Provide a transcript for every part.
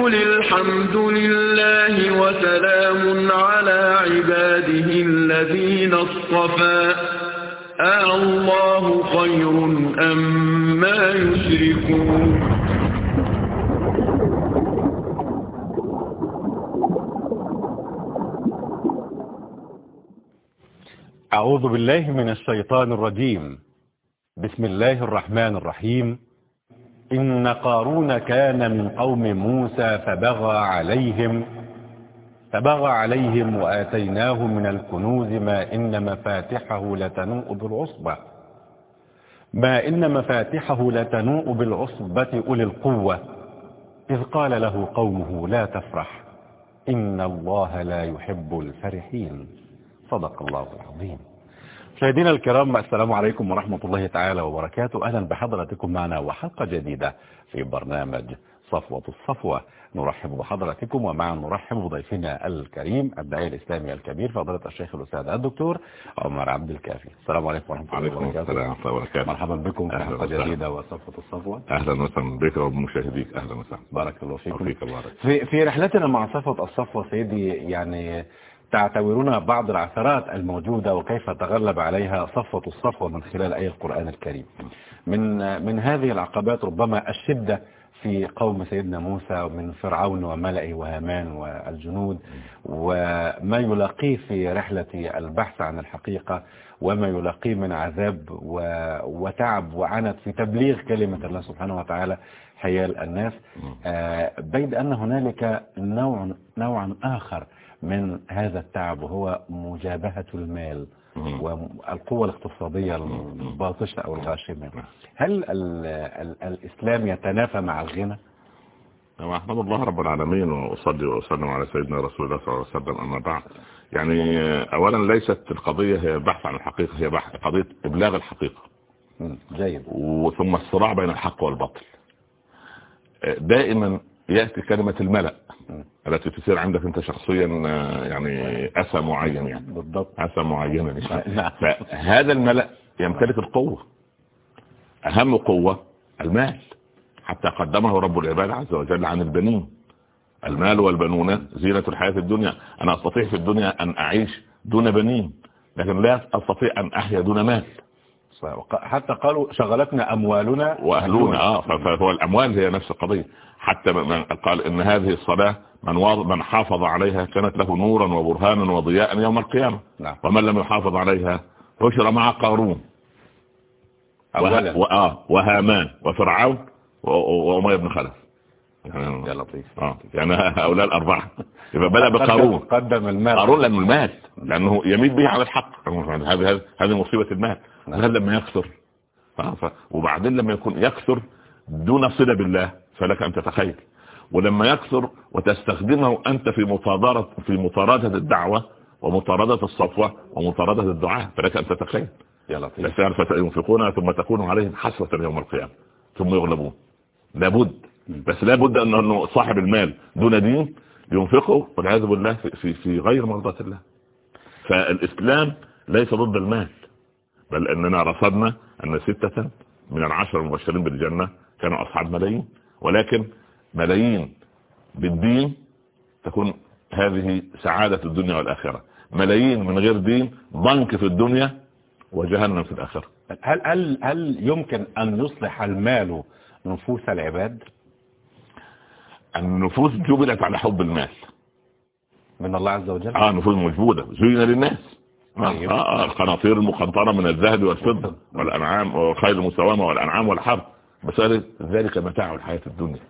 قل الحمد لله وسلام على عباده الذين اصطفى آه الله خير أم ما يشركون أعوذ بالله من الشيطان الرجيم. بسم الله الرحمن الرحيم. إن قارون كان من قوم موسى فبغى عليهم فبغى عليهم وآتيناه من الكنوز ما إن مفاتحه لتنوء بالعصبة ما إن مفاتحه لتنوء بالعصبة أولي القوة إذ قال له قومه لا تفرح إن الله لا يحب الفرحين صدق الله العظيم. مشاهدينا الكرام السلام عليكم ورحمة الله تعالى وبركاته. أهلا بحضراتكم معنا وحلقة جديدة في برنامج صفوة الصفوة. نرحب بحضراتكم ومعا نرحب بضيفنا الكريم الداعية الإسلامي الكبير فضيلة الشيخ الأستاذ الدكتور عمر عبد الكافي. السلام عليكم ورحمة الله وبركاته. السلام ورحمة الله وبركاته. مرحبا بكم في حلقة. جديدة وصفوة الصفوة. أهلا وسهلا. بك وبمشاهديك أهلا وسهلا. بارك الله فيكم. في في رحلتنا مع صفوة الصفوة سيدي يعني تعتبرون بعض العثرات الموجودة وكيف تغلب عليها صفوة الصفوة من خلال آية القرآن الكريم. من من هذه العقبات ربما الشدة في قوم سيدنا موسى ومن فرعون وملئه وهامان والجنود وما يلاقيه في رحلة البحث عن الحقيقة وما يلاقيه من عذاب وتعب وعنت في تبليغ كلمة الله سبحانه وتعالى حيال الناس. آه، بيد أن هنالك نوع نوعا آخر من هذا التعب وهو مجابهة المال. والقوة الاقتصادية الباطشة أو الغاشمة. هل ال ال الإسلام يتنافى مع الغنى؟ أحمد الله رب العالمين وأصلي وأسلم على سيدنا رسول الله صلى الله عليه وسلم أما بعد. يعني أولا ليست القضية هي البحث عن الحقيقة هي بحث قضية إبلاغ الحقيقة. جيد. وثم الصراع بين الحق والباطل. دائما يأتي كلمة الملأ التي تثير عندك أنت شخصيا آه، يعني أسى معين يعني. بالضبط. أسى معينا. نعم. فهذا الملأ يمتلك القوة أهم قوة المال. حتى قدمه رب العباد عز وجل عن البنين. المال والبنون زينة الحياة الدنيا. أنا أستطيع في الدنيا أن أعيش دون بنين لكن لا أستطيع أن أحيا دون مال. حتى قالوا شغلتنا أموالنا. وأهلونا. آه ف- فهو الاموال هي نفس القضية. حتى من قال إن هذه الصلاة من من حافظ عليها كانت له نورا وبرهانا وضياء يوم القيامة. نعم. ومن لم يحافظ عليها حشر مع قارون. أولا. آه وهامان وفرعون وأمية بن خلف. يا لطيف. آه يعني هؤلاء الأربعة. يبقى بدأ بقارون. قدم- المال. قارون لأنه المال لأنه يميل به على الحق. هذه هذه هذه مصيبة المال. وهذا لما يكثر. ف... وبعدين لما يكون يكثر دون صلة بالله فلك أن تتخيل. ولما يكثر وتستخدمه أنت في مطاردة في مطاردة الدعوة ومطاردة الصفوة ومطاردة الدعاء فلك أن تتخيل. يا لطيف. فينفقونها ثم تكون عليهم حسرة يوم القيامة ثم يغلبون. لابد. بس لابد أن- أنه صاحب المال دون دين ينفقه والعياذ بالله في, في, في غير مرضاة الله. فالإسلام ليس ضد المال. بل أننا رصدنا أن ستة من العشر المبشرين بالجنة كانوا أصحاب ملايين. ولكن ملايين بالدين تكون هذه سعادة الدنيا والآخرة. ملايين من غير دين ضنك في الدنيا وجهنم في الآخرة. هل هل هل يمكن أن يصلح المال نفوس العباد؟ النفوس جبلت على حب المال. من الله عز وجل؟ آه نفوس موجودة. زين للناس. آه طيب. آه القناطير المقنطرة من الذهب والفضة والأنعام والخيل المسومة والأنعام والحرب. بس هذا- ذلك متاع الحياة الدنيا.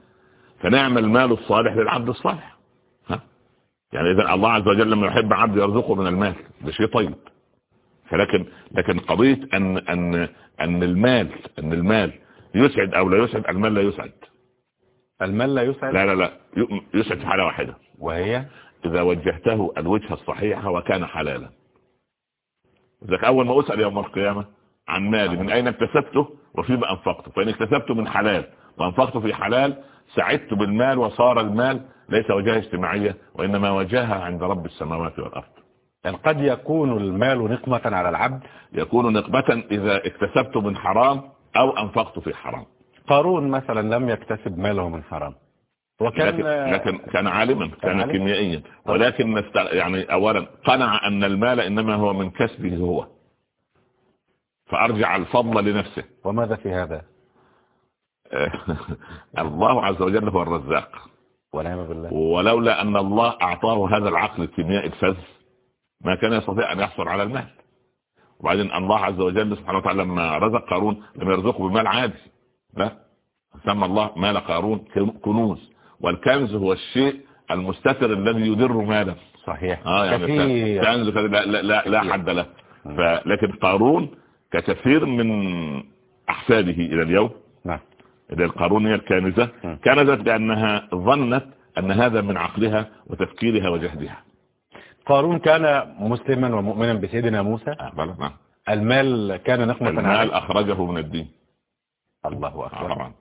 فنعم المال الصالح للعبد الصالح. ها؟ يعني إذا الله عز وجل لما يحب عبد يرزقه من المال. ده شيء طيب. فلكن لكن قضية أن أن أن المال أن المال يسعد أو لا يسعد المال لا يسعد. المال لا يسعد؟ لا لا لا. يسعد في حالة واحدة. وهي؟ إذا وجهته الوجهة الصحيحة وكان حلالا. ذلك أول ما أسأل يوم القيامة عن مالي من أين اكتسبته؟ وفيما أنفقته. فإن اكتسبته من حلال وأنفقته في حلال سعدت بالمال وصار المال ليس وجهة اجتماعية وإنما وجهها عند رب السماوات والأرض. يعني قد يكون المال نقمة على العبد يكون نقمة إذا اكتسبته من حرام أو أنفقته في حرام. قارون مثلا لم يكتسب ماله من حرام. وكان لكن, لكن كان عالما كان, كان. كيميائيا. ولكن. يعني اولا قنع أن المال إنما هو من كسبه هو. فأرجع الفضل لنفسه. وماذا في هذا؟ الله عز وجل هو الرزاق. ونعم بالله. ولولا أن الله أعطاه هذا العقل الكيميائي الفذ ما كان يستطيع أن يحصل على المال. وبعدين الله عز وجل سبحانه وتعالى لما رزق قارون لم يرزقه بمال عادي. لا. سمى الله مال قارون كنوز. والكنز هو الشيء المستتر الذي يدر مالا صحيح. آه يعني. كنز لا, لا, لا, لا حد له. لكن قارون ككثير من أحفاده إلى اليوم. نعم. إلى القارونية الكانزة م. كانزت بأنها ظنت أن هذا من عقلها وتفكيرها وجهدها. قارون كان مسلما ومؤمنا بسيدنا موسى. آه، بلى، نعم. المال كان نقمة المال عليه أخرجه من الدين. الله آه، أكبر طبعا.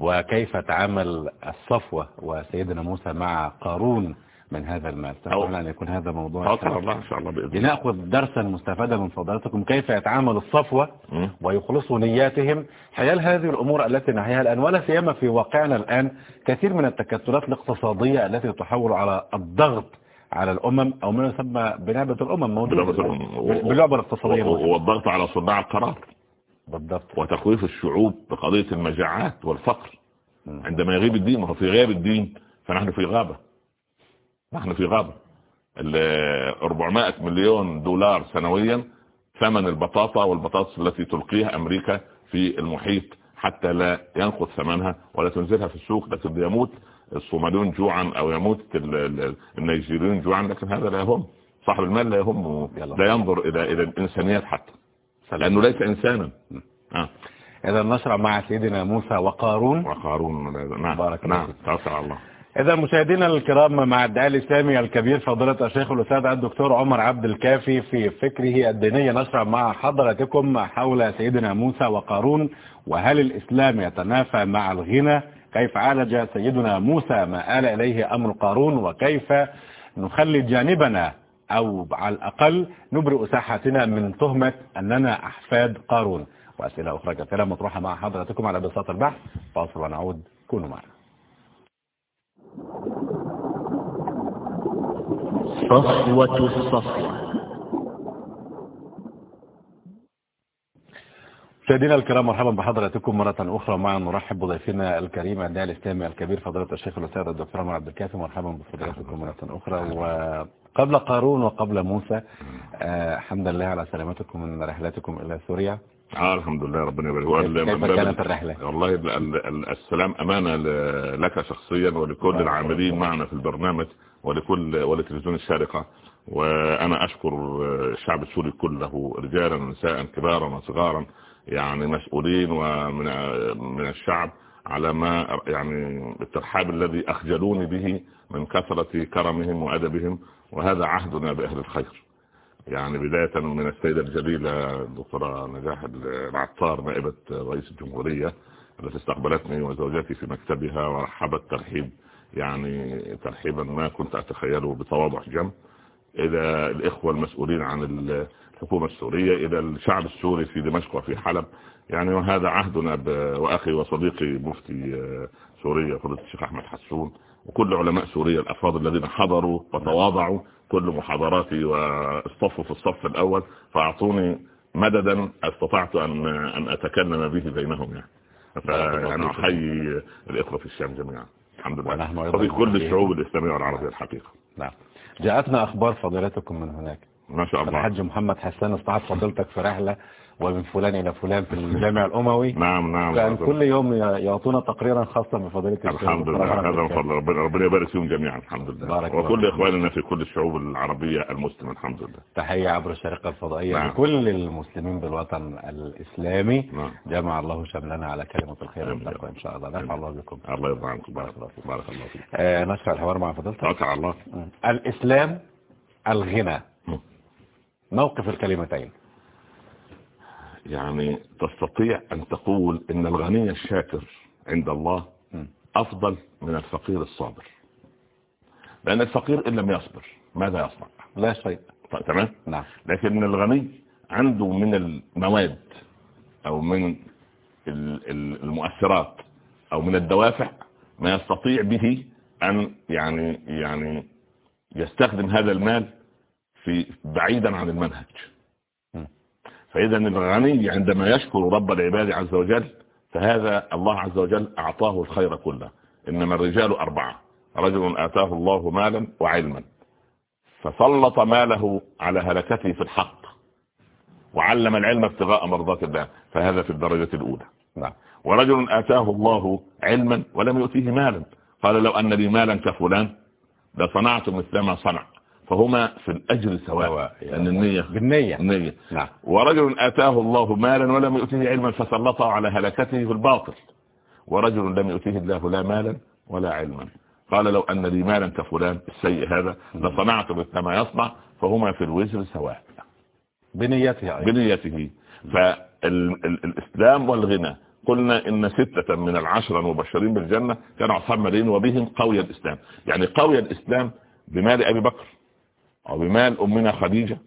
وكيف تعامل الصفوة وسيدنا موسى مع قارون من هذا المال؟ تفضل أن يكون هذا موضوع الله. إن شاء الله بإذن لنأخذ درسا مستفادا من فضلاتكم كيف يتعامل الصفوة. ويخلصوا نياتهم؟ حيال هذه الأمور التي نحياها الآن ولا سيما في واقعنا الآن كثير من التكتلات الاقتصادية التي تحول على الضغط على الأمم أو ما يسمى بلعبة الأمم موجودة بلعبة- باللعبة الاقتصادية. والضغط على صناع القرار. بالضبط. وتخويف الشعوب بقضية المجاعات والفقر. عندما يغيب الدين وهو في غياب الدين فنحن في غابة. نحن في غابة. ال 400 مليون دولار سنويا ثمن البطاطا والبطاطس التي تلقيها أمريكا في المحيط حتى لا ينقص ثمنها ولا تنزلها في السوق لكن يموت الصوماليون جوعا أو يموت ال- ال- النيجيريون جوعا لكن هذا لا يهم. صاحب المال لا يهم يلا. لا ينظر إلى إلى الإنسانيات حتى. لأنه ليس إنسانا. آه. إذا نشرع مع سيدنا موسى وقارون. وقارون. نعم. بارك الله نعم. على الله. إذا مشاهدينا الكرام مع الداعي الإسلامي الكبير فضيلة الشيخ الأستاذ الدكتور عمر عبد الكافي في فكره الديني نشرع مع حضراتكم حول سيدنا موسى وقارون وهل الإسلام يتنافى مع الغنى؟ كيف عالج سيدنا موسى ما آل إليه أمر قارون؟ وكيف نخلي جانبنا أو على الأقل نبرئ ساحتنا من تهمة أننا أحفاد قارون. وأسئلة أخرى كثيرة مطروحة مع حضراتكم على بساط البحث. فاصل ونعود. كونوا معنا. صفوة الصفوة. مشاهدينا الكرام مرحبا بحضراتكم مرة أخرى معنا نرحب بضيفنا الكريم الداعي الإسلامي الكبير فضيلة الشيخ الأستاذ الدكتور عمر عبد الكافي. مرحبا بفضيلتكم مرة أخرى. وقبل قارون وقبل موسى آه الحمد لله على سلامتكم من رحلتكم إلى سوريا. آه الحمد لله ربنا يبارك. كيف كانت الرحلة؟ والله ال- ال- ال- السلام أمانة لك شخصيا ولكل العاملين معنا في البرنامج ولكل ولتلفزيون الشارقة وأنا أشكر الشعب السوري كله رجالا ونساء كبارا وصغارا. يعني مسؤولين ومن من الشعب على ما يعني الترحاب الذي أخجلوني به من كثرة كرمهم وأدبهم وهذا عهدنا بأهل الخير. يعني بداية من السيدة الجليلة الدكتورة نجاح العطار نائبة رئيس الجمهورية التي استقبلتني وزوجتي في مكتبها ورحبت ترحيب يعني ترحيبا ما كنت أتخيله بتواضع جم. إلى الإخوة المسؤولين عن الحكومة السورية إلى الشعب السوري في دمشق وفي حلب. يعني وهذا عهدنا وأخي وصديقي مفتي آه، سوريا فضيلة الشيخ أحمد حسون وكل علماء سوريا الأفاضل الذين حضروا وتواضعوا كل محاضراتي واصطفوا في الصف الأول فأعطوني مددا استطعت أن أن أتكلم به بينهم يعني. فأنا أحيي الإخوة في الشام جميعا. الحمد لله. وفي كل نحييهم. الشعوب الإسلامية والعربية الحقيقة. نعم. جاءتنا أخبار فضيلتكم من هناك. ما شاء الله. الحاج محمد حسان استعاد فضيلتك في رحلة ومن فلان إلى فلان في الجامع الأموي. نعم نعم كان كل يوم يعطونا تقريرا خاصا بفضيلة الشيخ الحمد لله هذا من. فضل ربنا. ربنا يبارك فيهم جميعا الحمد لله. بارك وكل فيك. إخواننا في كل الشعوب العربية المسلمة الحمد لله. تحية عبر الشركة الفضائية نعم. لكل المسلمين بالوطن الإسلامي. نعم. جمع الله شملنا على كلمة الخير. والتقوى إن شاء الله. نفع الله بكم. الله يرضى عنكم. بارك الله فيك. بارك الله فيك. آه نشرع الحوار مع فضيلتك. الله. الإسلام الغنى. موقف الكلمتين. يعني تستطيع أن تقول إن الغني الشاكر عند الله مم. أفضل من الفقير الصابر. لأن الفقير إن لم يصبر ماذا يصنع؟ لا شيء. ط- تمام؟ نعم. لكن الغني عنده من المواد أو من ال- ال- المؤثرات أو من الدوافع ما يستطيع به أن يعني يعني يستخدم هذا المال في بعيدا عن المنهج. فإذا الغني عندما يشكر رب العباد عز وجل فهذا الله عز وجل أعطاه الخير كله. إنما الرجال أربعة. رجل آتاه الله مالا وعلما. فسلط ماله على هلكته في الحق وعلم العلم ابتغاء مرضات الله. فهذا في الدرجة الأولى. نعم. ورجل آتاه الله علما ولم يؤتيه مالا. قال لو أن لي مالا كفلان لصنعت مثل ما صنع. فهما في الأجر سواء. لأن النية. بالنية. النية. نعم. ورجل آتاه الله مالا ولم يؤتيه علما فسلطه على هلكته في الباطل. ورجل لم يؤتيه الله لا مالا ولا علما. قال لو أن لي مالا كفلان السيء هذا لصنعت مثل ما يصنع فهما في الوزر سواء. بنيته. بنيته. فالإسلام والغنى. قلنا إن ستة من العشرة المبشرين بالجنة كانوا أصحاب مدين وبهم قوي الإسلام. يعني قوي الإسلام بمال أبي بكر. أو بمال أمنا خديجة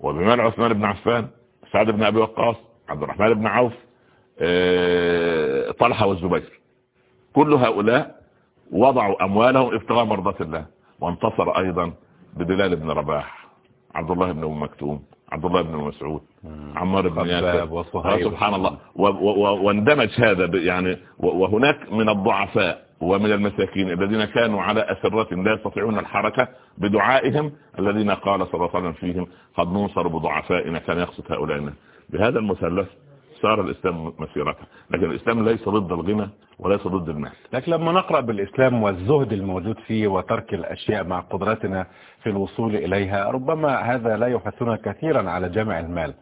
وبمال عثمان بن عفان سعد بن أبي وقاص عبد الرحمن بن عوف آه، طلحة والزبير. كل هؤلاء وضعوا أموالهم ابتغاء مرضات الله وانتصر أيضا ببلال بن رباح عبد الله بن أم مكتوم عبد الله بن مسعود عمار بن ياسر. سبحان الله. واندمج هذا يعني وهناك من الضعفاء ومن المساكين الذين كانوا على أسرة لا يستطيعون الحركة بدعائهم الذين قال صلى الله عليه وسلم فيهم قد ننصر بضعفائنا كان يقصد هؤلاء بهذا المثلث صار الإسلام مسيرته لكن الإسلام ليس ضد الغنى وليس ضد المال لكن لما نقرأ بالإسلام والزهد الموجود فيه وترك الأشياء مع قدرتنا في الوصول إليها ربما هذا لا يحثنا كثيرا على جمع المال.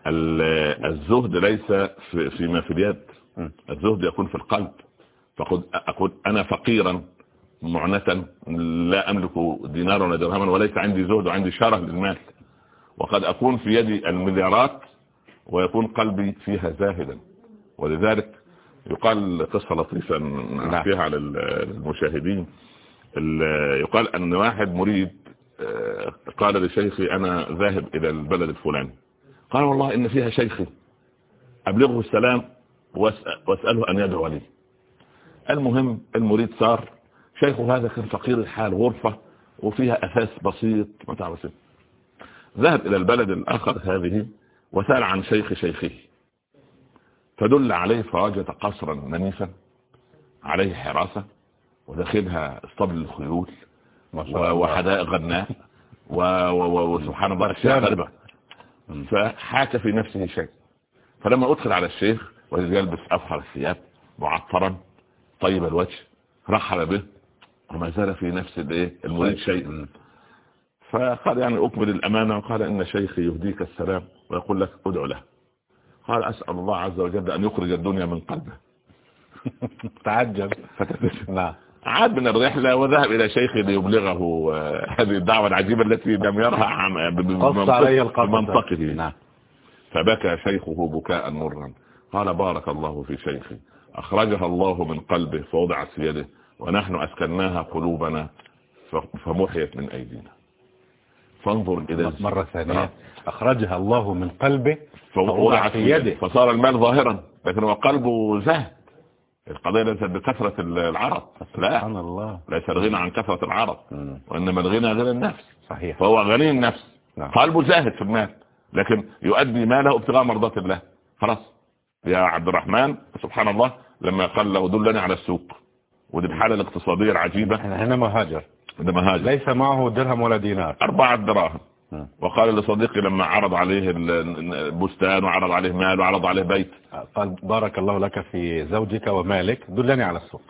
الزهد ليس فيما في اليد. الزهد يكون في القلب. فقد أقول أنا فقيرا معنة لا أملك دينارا ولا درهما وليس عندي زهد وعندي شره للمال. وقد أكون في يدي المليارات ويكون قلبي فيها زاهدا. ولذلك يقال قصة لطيفة نعم. فيها على المشاهدين. يقال أن واحد مريد آه، قال لشيخي أنا ذاهب إلى البلد الفلاني. قال والله إن فيها شيخي. أبلغه السلام وأسأله أن يدعو لي. المهم المريد صار شيخه هذا كان فقير الحال غرفة وفيها أساس بسيط متاع بسيط ذهب إلى البلد الآخر هذه وسأل عن شيخ شيخه. فدل عليه فوجد قصرا منيفا عليه حراسة وداخلها اسطبل الخيول وحدائق غناء وسبحان الله اشياء غريبة فحاك في نفسه شيء. فلما أدخل على الشيخ وجد يلبس افخر الثياب معطرا طيب الوجه رحب به وما زال في نفس الإيه؟ المريد شيء. فقال يعني اكمل الأمانة وقال إن شيخي يهديك السلام ويقول لك ادعو له. قال أسأل الله عز وجل أن يخرج الدنيا من قلبه. تعجب. نعم. عاد من الرحلة وذهب إلى شيخ ليبلغه آه، هذه الدعوة العجيبة التي لم يرها بمنطقه. نعم. فبكى شيخه بكاء مرا. قال بارك الله في شيخي. أخرجها الله من قلبه فوضعت في يده ونحن أسكناها قلوبنا فمحيت من أيدينا. فانظر إلى مرة ثانية. أخرجها الله من قلبه فوضعت في يده. فصار المال ظاهرا لكن هو قلبه زهد. القضية ليست بكثرة العرض. لا. سبحان الله. ليس الغنى عن كثرة العرض وإنما الغنى غنى النفس. صحيح. فهو غني النفس. نعم. قلبه زاهد في المال لكن يؤدي ماله ابتغاء مرضات الله. خلاص. يا عبد الرحمن سبحان الله لما قال له دلني على السوق ودي الحالة الاقتصادية العجيبة. هنا مهاجر. ده مهاجر. ليس معه درهم ولا دينار. أربعة دراهم. وقال لصديقي لما عرض عليه البستان وعرض عليه مال وعرض عليه بيت. قال بارك الله لك في زوجك ومالك دلني على السوق.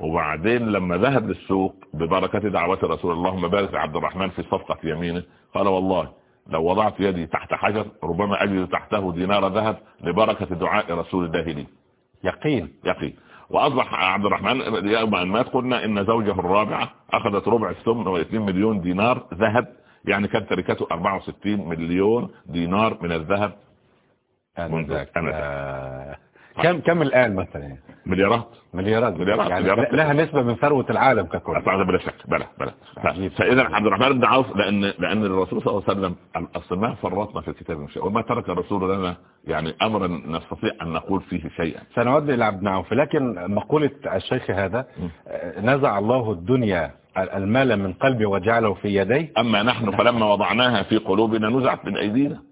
وبعدين لما ذهب للسوق ببركة دعوة رسول اللهم بارك عبد الرحمن في صفقة يمينه قال والله لو وضعت يدي تحت حجر ربما أجد تحته دينار ذهب لبركة دعاء رسول الله لي. يقين يقين. وأصبح عبد الرحمن يوم أن مات قلنا إن زوجه الرابعة أخذت ربع الثمن و 2 مليون دينار ذهب. يعني كانت تركته 64 مليون دينار من الذهب. أنذاك. كم كم الآن مثلا؟ مليارات. مليارات. مليارات- يعني مليارات. لها نسبة من ثروة العالم ككل. أصلا بلا شك. بلا بلا. فإذا عبد الرحمن بن عوف لأن لأن الرسول صلى الله عليه وسلم أصلا ما فرطنا في الكتاب من شيء وما ترك الرسول لنا يعني أمرا نستطيع أن نقول فيه شيئا. سنعود إلى عبد عوف لكن مقولة الشيخ هذا نزع الله الدنيا المال من قلبي وجعله في يديه. أما نحن فلما وضعناها في قلوبنا نزعت من أيدينا.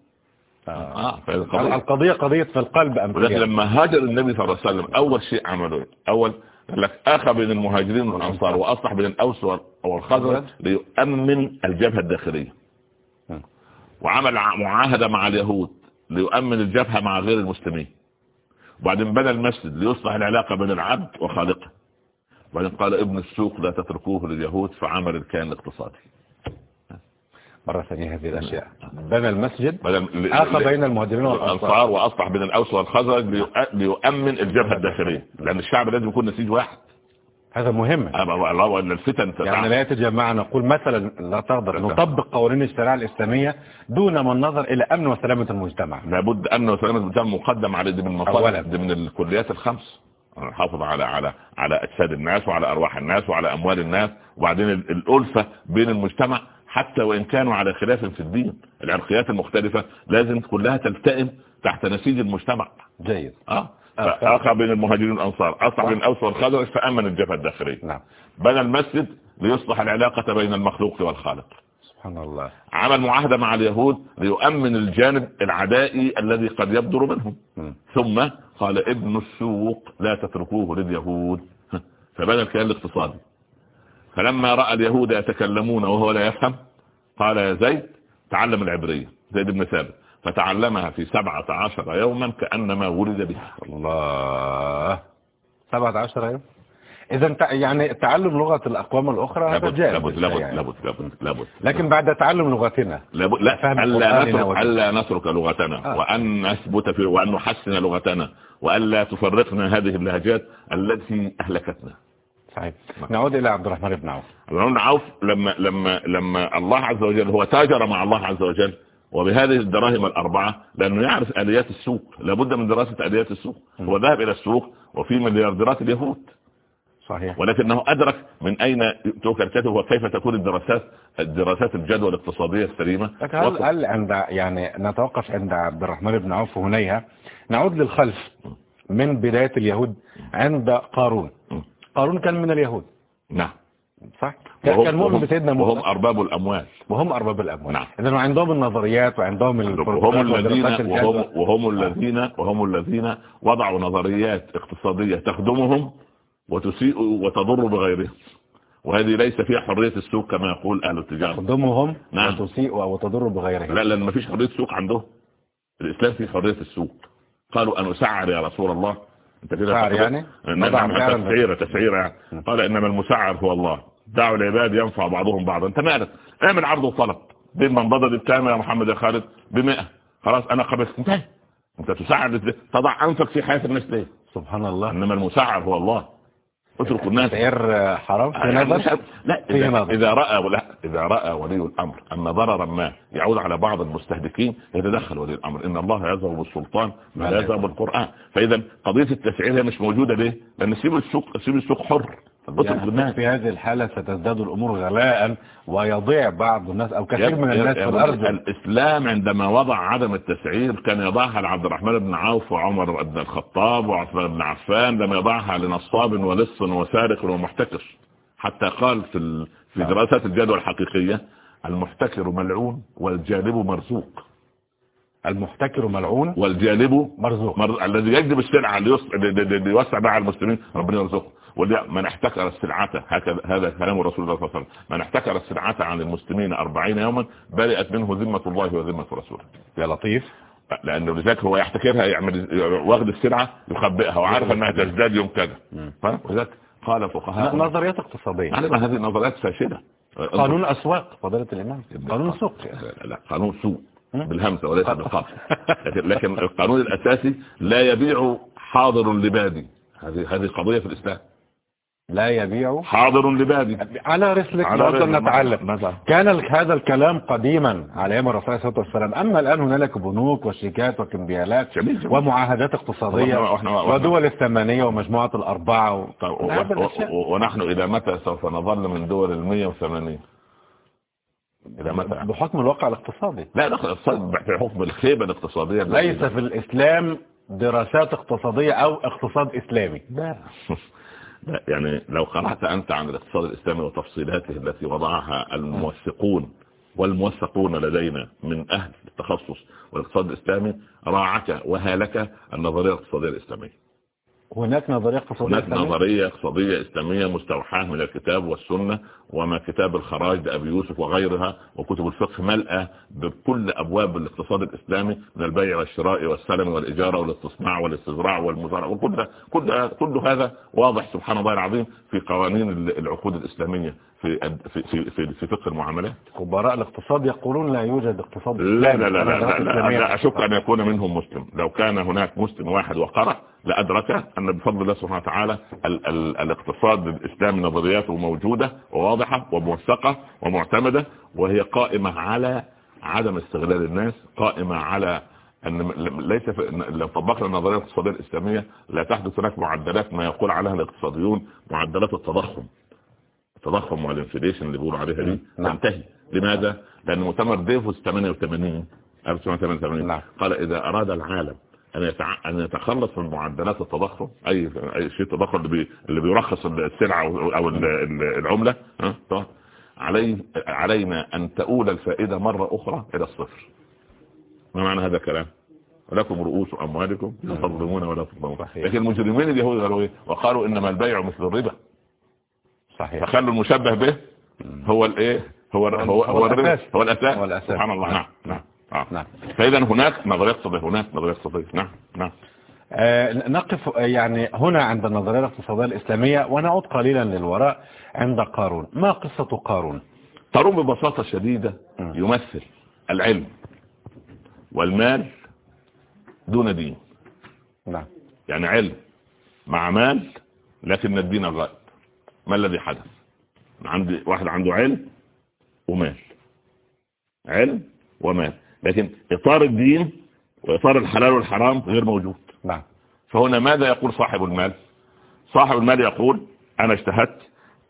آه. آه فهذه قضية. القضية قضية في القلب أم ولكن؟ لما هاجر النبي صلى الله عليه وسلم أول شيء عمله؟ أول قال لك أخى بين المهاجرين والأنصار وأصلح بين الأوس والخزرج ليؤمن الجبهة الداخلية م. وعمل معاهدة مع اليهود ليؤمن الجبهة مع غير المسلمين وبعدين بنى المسجد ليصلح العلاقة بين العبد وخالقه وبعدين قال ابن السوق لا تتركوه لليهود فعمل الكيان الاقتصادي مرة ثانية هذه الأشياء. بنى المسجد آخى بين المهاجرين والأنصار. الأنصار وأصلح بين الأوس والخزرج ليؤ- ليؤمن الجبهة الداخلية. لأن الشعب لازم يكون نسيج واحد. هذا مهم. الله الفتن يعني لا يتجمع نقول مثلا لا تقدر نطبق قوانين الشريعة الإسلامية دون ما النظر إلى أمن وسلامة المجتمع. لابد أن وسلامة المجتمع مقدم على ضمن أولاً. المصالح ضمن الكليات الخمس. نحافظ على على على أجساد الناس وعلى أرواح الناس وعلى أموال الناس. وبعدين ال- الألفة بين المجتمع حتى وإن كانوا على خلاف في الدين العرقيات المختلفة لازم كلها تلتئم تحت نسيج المجتمع. جيد. آه. آه. فأخى بين المهاجرين والأنصار. أصلح بين الأوس والخزرج فأمن الجبهة الداخلية. نعم. بنى المسجد ليصلح العلاقة بين المخلوق والخالق. سبحان الله. عمل معاهدة مع اليهود ليؤمن الجانب العدائي الذي قد يبدر منهم. مم. ثم قال ابن السوق لا تتركوه لليهود. فبنى الكيان الاقتصادي. فلما رأى اليهود يتكلمون وهو لا يفهم قال يا زيد تعلم العبرية. زيد بن ثابت. فتعلمها في سبعة عشر يوما كأنما ولد بها. الله. 17 يوم؟ إذا تع- يعني تعلم لغة الأقوام الأخرى هذا لابد جائز لابد بالشريعة لابد يعني. لابد لابد لابد لكن بعد تعلم لغتنا. لابد لا قرآننا نترك. ألا نترك لغتنا. آه. وأن نثبت في وأن نحسن لغتنا. وألا تفرقنا هذه اللهجات التي أهلكتنا. صحيح نعود إلى عبد الرحمن بن عوف. الإمام بن عوف. لما لما لما الله عز وجل هو تاجر مع الله عز وجل وبهذه الدراهم الأربعة لأنه يعرف آليات السوق. لابد من دراسة آليات السوق. هو ذهب إلى السوق وفي مليارديرات اليهود. صحيح. ولكنه أدرك من أين توكل كتب وكيف تكون الدراسات الدراسات الجدوى الاقتصادية السليمة. لكن هل, هل عند يعني نتوقف عند عبد الرحمن بن عوف هنيها نعود للخلف من بداية اليهود عند قارون. م. قارون كان من اليهود. نعم. صح؟ كان وهم- مؤمن وهم- بسيدنا وهم موسى أرباب الأموال. وهم أرباب الأموال. نعم. إذا عندهم النظريات وعندهم وهم الذين وهم. وهم الذين وهم الذين وضعوا نظريات اقتصادية تخدمهم وتسيء وتضر بغيرهم. وهذه ليس فيها حرية السوق كما يقول أهل التجارة. تخدمهم نعم. وتسيء وتضر بغيرهم. لا لأن ما فيش حرية سوق عندهم. الإسلام فيه حرية السوق. قالوا أن أسعر يا رسول الله. أنت كده سعر تاخد- يعني؟ نعم تسعيرة تسعيرة يعني. قال إنما المسعر هو الله. دعوا العباد ينفع بعضهم بعضا. أنت مالك؟ اعمل عرض وطلب دي المنضدة دي يا محمد يا خالد؟ بمئة. خلاص أنا قبلت انتهي أنت تسعر؟ تضع أنفك في حياة الناس ليه سبحان الله. إنما المسعر هو الله. اتركوا الناس. سعر حرام؟ في يعني نظر؟ لا إذا, نظر. إذا رأى لا إذا رأى ولي الأمر أن ضررا ما يعود على بعض المستهلكين يتدخل ولي الأمر. إن الله يذهب بالسلطان ما يذهب بالقرآن. فإذا قضية التسعير هي مش موجودة ليه؟ لأن سيب السوق سيب السوق حر. يعني في هذه الحالة ستزداد الأمور غلاء ويضيع بعض الناس أو كثير من الناس في الأرض. الإسلام عندما وضع عدم التسعير كان يضعها لعبد الرحمن بن عوف وعمر بن الخطاب وعثمان بن عفان لم يضعها لنصاب ولص وسارق ومحتكر. حتى قال في ال... في نعم. دراسات الجدوى الحقيقية المحتكر ملعون والجالب مرزوق. المحتكر ملعون والجالب مرزوق. مر... الذي يجلب السلعة ليوسع بها على المسلمين ربنا يرزقه من احتكر السلعة هكذا هذا كلام رسول الله صلى الله عليه وسلم. من احتكر السلعة عن المسلمين أربعين يوما برئت منه ذمة الله وذمة رسوله. يا لطيف. لأنه لذلك هو يحتكرها يعمل واخد السلعة يخبئها وعارف إنها تزداد يوم كذا. فاهم؟ ولذلك قال فقهاء نظريات اقتصادية. يعني ما هذه نظريات فاشلة. قانون أسواق فضيلة الإمام. قانون سوق. لا, لا قانون سوق. بالهمزة وليس بالقاف لكن, لكن القانون الأساسي لا يبيع حاضر لبادي. هذه هذه قضية في الإسلام. لا يبيع. حاضر لبادي. على رسلك على رسلك. نتعلم. كان هذا الكلام قديما على أيام الرسول صلى الله عليه وسلم أما الآن هنالك بنوك وشيكات وكمبيالات. ومعاهدات اقتصادية ودول الثمانية ومجموعة الأربعة و... طيب، ونحن إلى متى سوف نظل من دول ال 180 إلى متى بحكم الواقع الاقتصادي. لا لا اقتصاد في حكم الخيبة الاقتصادية. ليس في الإسلام دراسات اقتصادية أو اقتصاد إسلامي. لا. لا يعني لو قرأت أنت عن الاقتصاد الإسلامي وتفصيلاته التي وضعها الموثقون والموثقون لدينا من أهل التخصص والاقتصاد الإسلامي راعك وهالك النظرية الاقتصادية الإسلامية. هناك نظرية اقتصادية هناك إسلامية؟ نظرية اقتصادية إسلامية مستوحاة من الكتاب والسنة وما كتاب الخراج لأبي يوسف وغيرها وكتب الفقه ملأة بكل أبواب الاقتصاد الإسلامي من البيع والشراء والسلم والإجارة والاستصناع والاستزراع والمزارع وكل كل كل هذا واضح سبحان الله العظيم في قوانين العقود الإسلامية في في في, في, في فقه المعاملات خبراء الاقتصاد يقولون لا يوجد اقتصاد لا. لا لا لا, لا, لا, إسلامية. لا أشك أن يكون منهم مسلم لو كان هناك مسلم واحد وقرأ لأدرك أن بفضل الله سبحانه وتعالى ال ال الاقتصاد الإسلامي نظرياته موجودة وواضحة وموثقة ومعتمدة وهي قائمة على عدم استغلال الناس قائمة على أن ليس لو طبقنا النظرية الاقتصادية الإسلامية لا تحدث هناك معدلات ما يقول عليها الاقتصاديون معدلات التضخم التضخم وال inflation اللي بيقولوا عليها دي نعم. تنتهي لماذا؟ لأن مؤتمر ديفوس 88 1988 نعم. قال إذا أراد العالم أن يتخلص من معدلات التضخم أي أي شيء التضخم اللي, بي... اللي بيرخص السلعة أو أو ال- ال- العملة ها؟ طبعا. علي... علينا أن تؤول الفائدة مرة أخرى إلى الصفر ما معنى هذا الكلام؟ ولكم رؤوس أموالكم لا تظلمون ولا تظلمون. لكن المجرمين اليهود قالوا إيه؟ وقالوا إنما البيع مثل الربا صحيح فخلوا المشبه به هو الإيه هو هو هو الأساس. سبحان الله نعم. نعم نعم آه. نعم. فإذا هناك نظرية اقتصاديه هناك نظرية اقتصاديه نعم نعم. آه، نقف آه، يعني هنا عند النظرية الاقتصادية الإسلامية ونعود قليلا للوراء عند قارون. ما قصة قارون؟ قارون ببساطة شديدة مم. يمثل العلم والمال دون دين. نعم. يعني علم مع مال لكن الدين غائب. ما الذي حدث؟ عندي واحد عنده علم ومال. علم ومال. لكن إطار الدين وإطار الحلال والحرام غير موجود. نعم. فهنا ماذا يقول صاحب المال؟ صاحب المال يقول أنا اجتهدت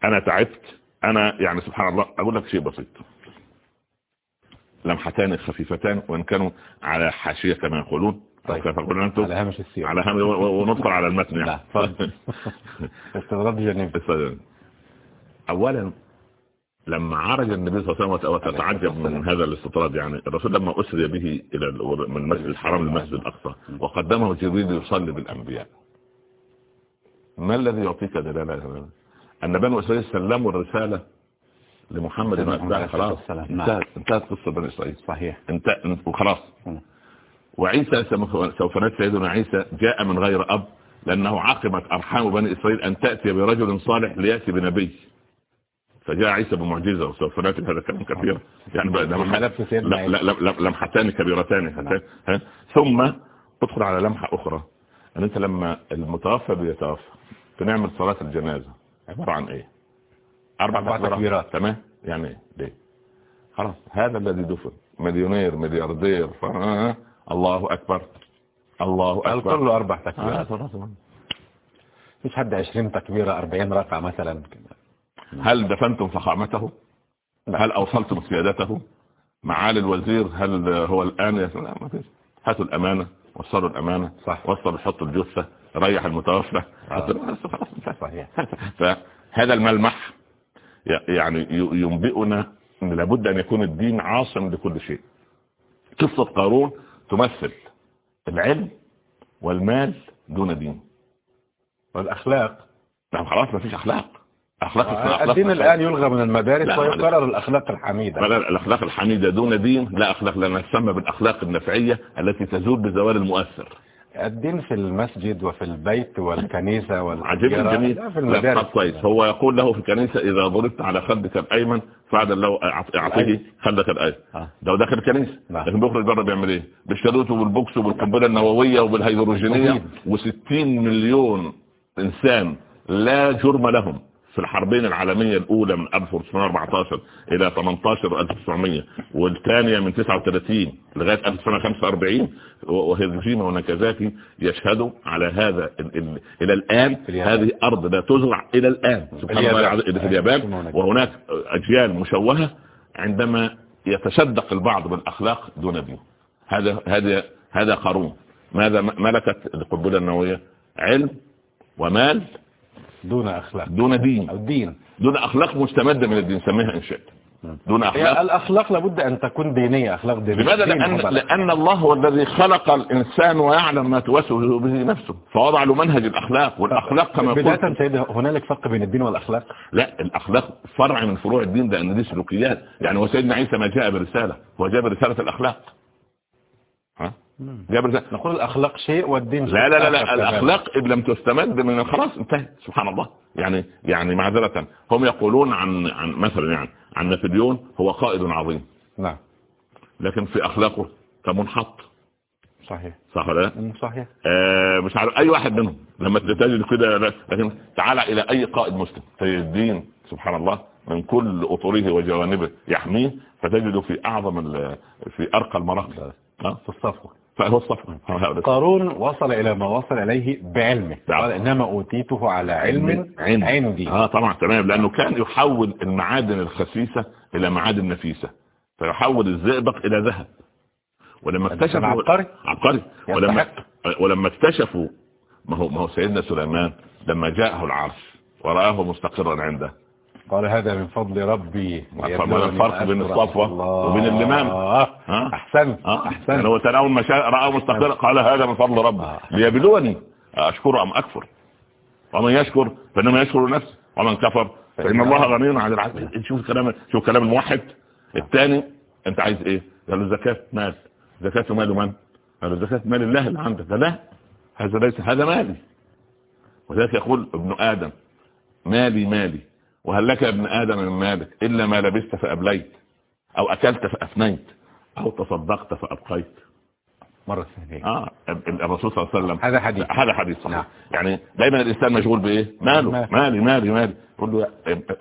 أنا تعبت أنا يعني سبحان الله أقول لك شيء بسيط. لمحتان خفيفتان وإن كانوا على حاشية كما يقولون. طيب. يقولون أنتم؟ على هامش السيرة. على هم وندخل على المتن نعم، يعني. استغراب جانبي استاذن. اولا لما عرج النبي صلى الله عليه وسلم وتتعجب من هذا الاستطراد يعني الرسول لما أسري به إلى ال- من المسجد الحرام للمسجد الأقصى وقدمه جبريل يصلي بالأنبياء. ما الذي يعطيك دلالة أن بنو إسرائيل سلموا الرسالة لمحمد بن خلاص. انتهت انتهت قصة بني إسرائيل. صحيح. انت وخلاص. وعيسى سوف- نات سيدنا عيسى جاء من غير أب لأنه عقمت أرحام بني إسرائيل أن تأتي برجل صالح ليأتي بنبي. فجاء عيسى بمعجزة وسوف نأتي بهذا الكلام كثيرا. يعني لمحتان كبيرتان ها؟ ثم ادخل على لمحة أخرى. أن أنت لما المتوفى بيتوفى بنعمل صلاة الجنازة. عبارة عن إيه؟ أربع تكبيرات. تمام؟ يعني إيه ليه؟ خلاص هذا الذي دفن. مليونير ملياردير آه، الله أكبر. الله أكبر. الكل أربع آه، تكبيرات. خلاص. مفيش حد 20 تكبيرة 40 ركعة مثلا هل دفنتم فخامته؟ هل أوصلتم سيادته؟ معالي الوزير هل هو الآن لا ما فيش. هاتوا الأمانة وصلوا الأمانة. صح. وصلوا حطوا الجثة. ريح المتوفى. آه. صحيح. فهذا الملمح يعني ينبئنا إن لابد أن يكون الدين عاصم لكل شيء. قصة قارون تمثل العلم والمال دون دين. والأخلاق. نعم خلاص ما فيش أخلاق. أخلاق- الدين أخلاق- الآن يلغى من المدارس لا، ويقرر الأخلاق الحميدة. ولا الأخلاق الحميدة دون دين لا أخلاق لانها تسمى بالأخلاق النفعية التي تزول بزوال المؤثر. الدين في المسجد وفي البيت والكنيسة عجيب والحجرة جميل. لا، في لا المدارس. طب كويس. هو يقول له في الكنيسة إذا ضربت على خدك الأيمن فعلا لو أعط- أعطيه خدك الأيمن. آه. لو داخل الكنيسة. نعم. لكن بيخرج بره بيعمل إيه؟ بالشالوت وبالبوكس وبالقنبلة النووية وبالهيدروجينية. مفيد. و60 مليون إنسان لا جرم لهم. في الحربين العالمية الأولى من 1914 إلى 18 1900 والثانية من 39 لغاية 1945 وهيروشيما وناكازاكي يشهدوا على هذا ال ال إلى الآن هذه أرض لا تزرع إلى الآن. سبحان الله في اليابان. وهناك أجيال مشوهة عندما يتشدق البعض بالأخلاق دون دين. هذا هذا هذا قارون. ماذا ملكت القنبلة النووية؟ علم ومال دون أخلاق. دون دين. أو دين. دون أخلاق مستمدة من الدين. سميها إن شئت. دون أخلاق. الأخلاق لابد أن تكون دينية. أخلاق دينية. لماذا؟ لأن, لأن الله هو الذي خلق الإنسان ويعلم ما توسوس به نفسه. فوضع له منهج الأخلاق والأخلاق كما بداية سيدي هنالك فرق بين الدين والأخلاق؟ لا الأخلاق فرع من فروع الدين لأن دي سلوكيات. يعني وسيدنا عيسى ما جاء برسالة هو جاء برسالة الأخلاق. ها؟ نقول الأخلاق شيء والدين لا لا لا, لا. الأخلاق إن لم تستمد من خلاص انتهت. سبحان الله. يعني يعني معذرة. هم يقولون عن عن مثلا يعني عن نابليون هو قائد عظيم. نعم. لكن في أخلاقه كمنحط. صحيح. صح ولا لا؟ صحيح. آه مش عارف. أي واحد منهم. لما تجد كده لكن تعال إلى أي قائد مسلم. في الدين سبحان الله من كل أطره وجوانبه يحميه فتجده في أعظم في أرقى المراقب في الصفوة. فهو الصفر قارون وصل إلى ما وصل إليه بعلمه. نعم. قال إنما أوتيته على علم عندي آه طبعا تمام. لأنه كان يحول المعادن الخسيسة إلى معادن نفيسة. فيحول الزئبق إلى ذهب. ولما اكتشفوا عبقري. عبقري. ولما ولما اكتشفوا ما هو ما هو سيدنا سليمان لما جاءه العرش ورآه مستقرا عنده. قال هذا من فضل ربي ما الفرق بين الصفوة وبين اللمام احسن احسن يعني هو تناول ما شاء رأى مستقر قال هذا من فضل ربي. آه. ليبلوني. أشكر أم أكفر؟ ومن يشكر فإنما يشكر نفسه. ومن كفر فإن الله غني عن العالمين شوف كلام شوف كلام الموحد. الثاني أنت عايز إيه؟ قال له زكاة مال. زكاة مال من؟ قال له زكاة مال الله اللي عندك. لا هذا ليس هذا مالي. وذلك يقول ابن آدم مالي مالي. وهل لك ابن آدم من مالك إلا ما لبست فأبليت أو أكلت فأفنيت أو تصدقت فأبقيت؟ مرة ثانية. آه الرسول صلى الله عليه وسلم هذا حديث. هذا حديث صحيح. نعم. يعني دايما الإنسان مشغول بإيه؟ ماله. مالي مالي مالي, مالي. يقول له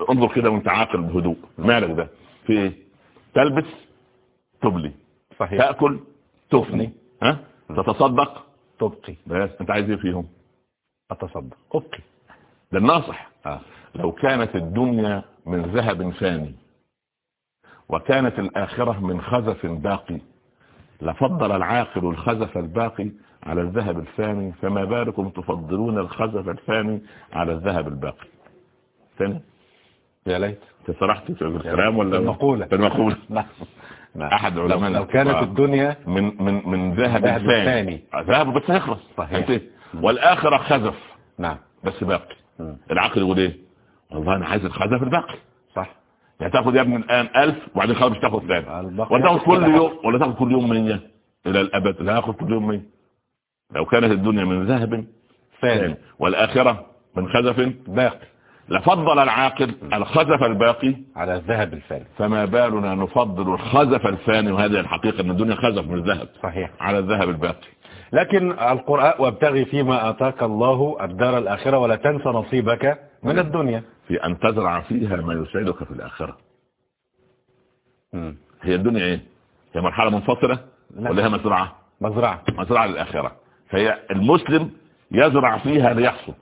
انظر كده وانت عاقل بهدوء. مالك ده؟ في إيه؟ تلبس تبلي. صحيح. تأكل تفني. ها؟ تتصدق. تبقي. بس. انت عايز إيه فيهم؟ أتصدق. أبقي. ده الناصح. آه. لو كانت الدنيا من ذهب فاني وكانت الآخرة من خزف باقي لفضل العاقل الخزف الباقي على الذهب الفاني فما بالكم تفضلون الخزف الفاني على الذهب الباقي؟ ثاني؟ يا ليت. تسرحت في الكلام ولا المقولة. المقولة. نعم. أحد علماء لو كانت الدنيا من من من ذهب فاني ذهب بس هيخلص. صحيح. والآخرة خزف. نعم. بس باقي. العقل يقول إيه؟ والله أنا عايز الخزف الباقي صح. يعني تاخد يا ابني الآن 1000 وبعدين خلاص مش تاخد ثاني. ولا تاخد كل يوم ولا تاخد كل يوم 100 إلى الأبد. لا اخذ كل يوم 100 لو كانت الدنيا من ذهب ثاني. والآخرة من خزف باقي. لفضل العاقل الخزف الباقي على الذهب الفاني. فما بالنا نفضل الخزف الفاني وهذه الحقيقة إن الدنيا خزف من الذهب. صحيح. على الذهب الباقي. لكن القرآن وابتغي فيما أتاك الله الدار الآخرة ولا تنسى نصيبك من الدنيا. في أن تزرع فيها ما يسعدك في الآخرة. هي الدنيا إيه؟ هي مرحلة منفصلة ولا هي مزرعة؟ مزرعة. مزرعة للآخرة. فهي المسلم يزرع فيها ليحصد.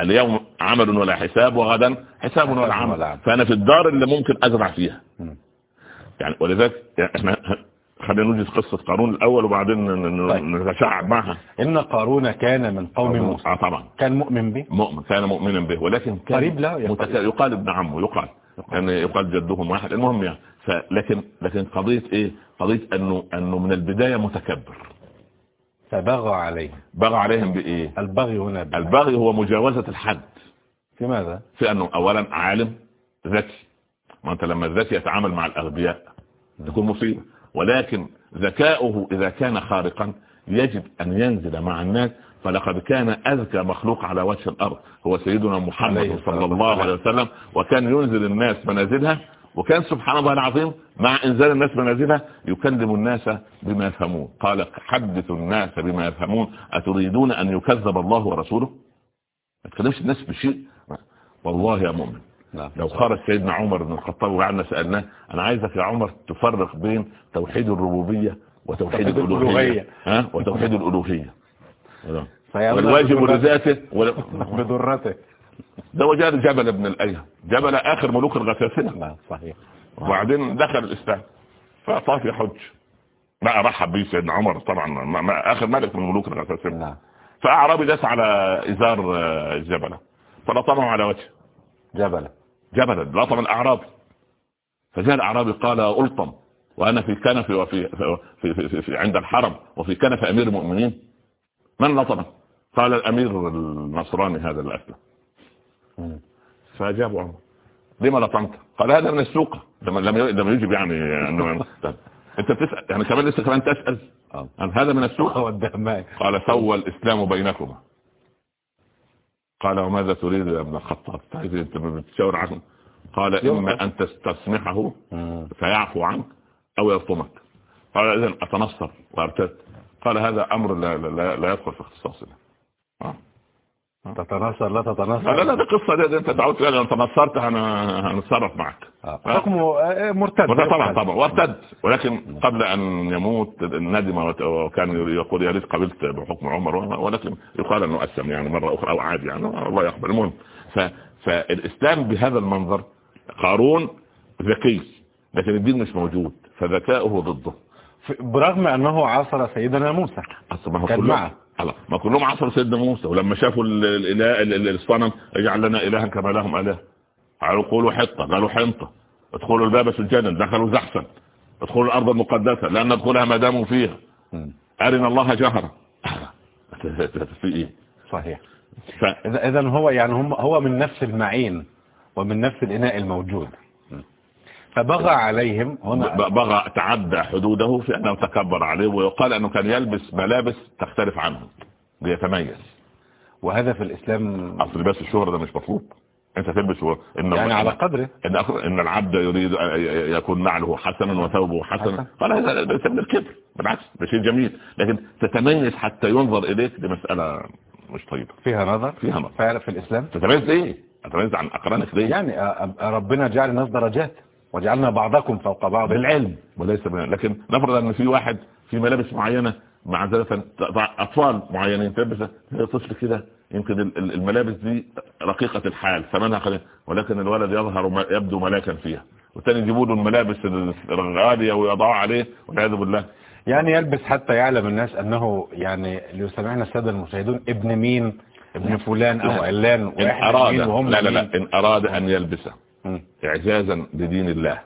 اليوم عمل ولا حساب وغدا حساب ولا عمل. فأنا في الدار اللي ممكن أزرع فيها. يعني ولذلك إحنا خلينا نوجد قصة قارون الأول وبعدين طيب. نتشعب معها. إن قارون كان من قوم موسى. آه طبعا. كان مؤمن به؟ مؤمن كان مؤمنا به ولكن كان قريب له متك... يقال ابن عمه يقال. يعني يقال جدهم واحد. المهم يعني لكن لكن قضية إيه؟ قضية انه أنه من البداية متكبر. فبغى عليه بغى عليهم بإيه؟ البغي هنا بأ. البغي هو مجاوزة الحد. في ماذا؟ في أنه اولا عالم ذكي. ما أنت لما الذكي يتعامل مع الأغبياء تكون مصيبة. ولكن ذكاؤه إذا كان خارقا يجب أن ينزل مع الناس فلقد كان أذكى مخلوق على وجه الأرض هو سيدنا محمد صلى الله عليه وسلم وكان ينزل الناس منازلها وكان سبحان الله العظيم مع إنزال الناس منازلها يكلم الناس بما يفهمون. قال حدثوا الناس بما يفهمون أتريدون أن يكذب الله ورسوله؟ ما تكلمش الناس بشيء؟ والله يا مؤمن. نعم. لو خرج سيدنا عمر بن الخطاب وقعدنا سألناه أنا عايزك يا عمر تفرق بين توحيد الربوبية وتوحيد توحيد الألوهية. ها؟ وتوحيد الألوهية. فيعمل والواجب لذاته بدرته ده وجاد جبل ابن الأيهم. جبل آخر ملوك الغساسنة نعم صحيح. وبعدين دخل الإسلام. فطاف يحج بقى رحب بيه سيدنا عمر طبعا ما ما آخر ملك من ملوك الغساسنة نعم. فأعرابي داس على إزار آه، الجبل. فلطمه على وجهه جبل. جبلا لطم الأعرابي فجاء الأعرابي قال ألطم. وأنا في كنف وفي في في في في عند الحرم وفي كنف أمير المؤمنين. من لطمه قال الأمير النصراني هذا اللي أسلم مم. فأجابوا عمر. لما لطمت؟ قال هذا من السوق. لما لم يجب يعني أنه أنت بتسأل يعني كمان لسه كمان تسأل. آه. هذا من السوق. قال سوى الإسلام بينكما. قال وماذا تريد يا ابن الخطاب؟ أنت بتشاور عنه. قال إما أن تستسمحه مم. فيعفو عنك أو يلطمك قال إذن أتنصر وأرتد. قال هذا أمر لا, لا, لا يدخل في اختصاصنا آه. تتنصر لا تتنصر لا لا ده قصة دي, دي انت تعود تقول لو تنصرت هن- هنتصرف معك. آه. حكمه آه، مرتد. وده طبعا طبعا وارتد. ولكن قبل أن يموت ندم وكان يقول يا ريت قبلت بحكم عمر ولكن يقال أنه أسلم يعني مرة أخرى أو عادي يعني الله يقبل. المهم ف- فالإسلام بهذا المنظر قارون ذكي لكن الدين مش موجود فذكاؤه ضده. برغم أنه عاصر سيدنا موسى. كان معه. خلاص. ما كلهم عصروا سيدنا موسى. ولما شافوا ال- الاله ال- ال- الصنم اجعل لنا إلها كما لهم اله قالوا قولوا حطة. قالوا حنطة. ادخلوا الباب سجدا دخلوا زحفا. ادخلوا الأرض المقدسة. لأن ندخلها ما داموا فيها. أرنا الله جهرا. في إيه؟ صحيح. ف... اذا هو يعني هم هو من نفس المعين ومن نفس الإناء الموجود. فبغى عليهم هنا. بغى تعدى حدوده في أنه تكبر عليه ويقال أنه كان يلبس ملابس تختلف عنه ليتميز. وهذا في الإسلام أصل لباس الشهرة ده مش مطلوب. أنت تلبس و... إن يعني على قدره. أخ- إن العبد يريد يكون نعله حسنا وثوبه حسنا. حسن. قال هذا ليس من الكبر بالعكس ده شيء جميل. لكن تتميز حتى ينظر إليك دي مسألة مش طيبة. فيها نظر؟ فيها نظر. فعلا في الإسلام؟ تتميز ليه؟ تتميز عن أقرانك ليه؟ يعني ربنا جعل الناس درجات. وجعلنا بعضكم فوق بعض بالعلم وليس. لكن نفرض أن في واحد في ملابس معينة مع ذلك أطفال معينين تلبس طفل كده يمكن ال- ال- الملابس دي رقيقة الحال ثمنها قليل ولكن الولد يظهر يبدو ملاكا فيها والتاني يجيبوا له الملابس الغالية ويضعوها عليه والعياذ بالله يعني يلبس حتى يعلم الناس أنه يعني ليسمعنا السادة المشاهدون ابن مين ابن فلان أو لا. علان إن أراد لا لا لا. إن أراد أن يلبسه. إعجازا لدين الله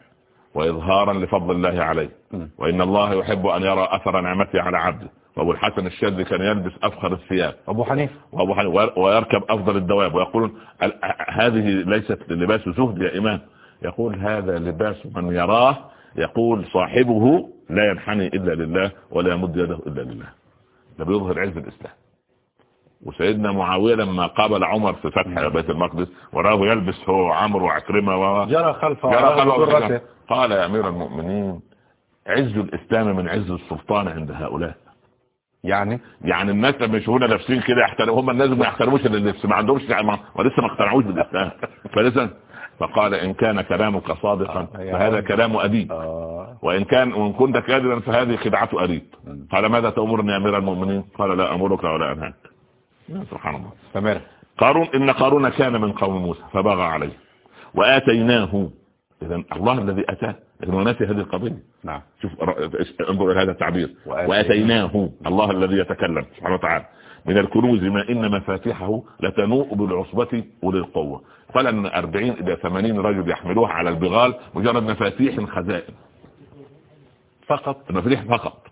وإظهارا لفضل الله عليه. وإن الله يحب أن يرى أثر نعمته على عبده. وأبو الحسن الشاذلي كان يلبس أفخر الثياب. أبو حنيفة. وأبو حنيفة وير- ويركب أفضل الدواب. ويقولون هذه ليست لباس زهد يا إمام. يقول هذا لباس من يراه يقول صاحبه لا ينحني إلا لله ولا يمد يده إلا لله. ده بيظهر عز الإسلام. وسيدنا معاوية لما قابل عمر في فتح بيت المقدس وراه يلبس هو عمرو وعكرمة و... جرى خلفه جرى خلفه. قال يا أمير المؤمنين عز الإسلام من عز السلطان عند هؤلاء. يعني؟ يعني الناس لما يشوفونا لابسين كده يحترموا هم الناس ما يحترموش اللبس ما عندهمش ولسه ما اقتنعوش بالإسلام. فلسه. فقال إن كان كلامك صادقا آه، يا فهذا. كلام أديب. آه. وإن كان وإن كنت كاذبا فهذه خدعة أديب. قال ماذا تأمرني يا أمير المؤمنين؟ قال لا أمرك ولا أنهاك. سبحان الله. استمر قارون إن قارون كان من قوم موسى فبغى عليه. وآتيناه. اذا الله الذي أتاه. لكن هو ناسي هذه القضية. نعم. شوف انظر إلى هذا التعبير. وآتيناه. وآتيناه. الله الذي يتكلم سبحانه وتعالى. من الكنوز ما إن مفاتيحه لتنوء بالعصبة وللقوة قال أن 40 إلى 80 رجل يحملوها على البغال مجرد مفاتيح خزائن. فقط. المفاتيح فقط.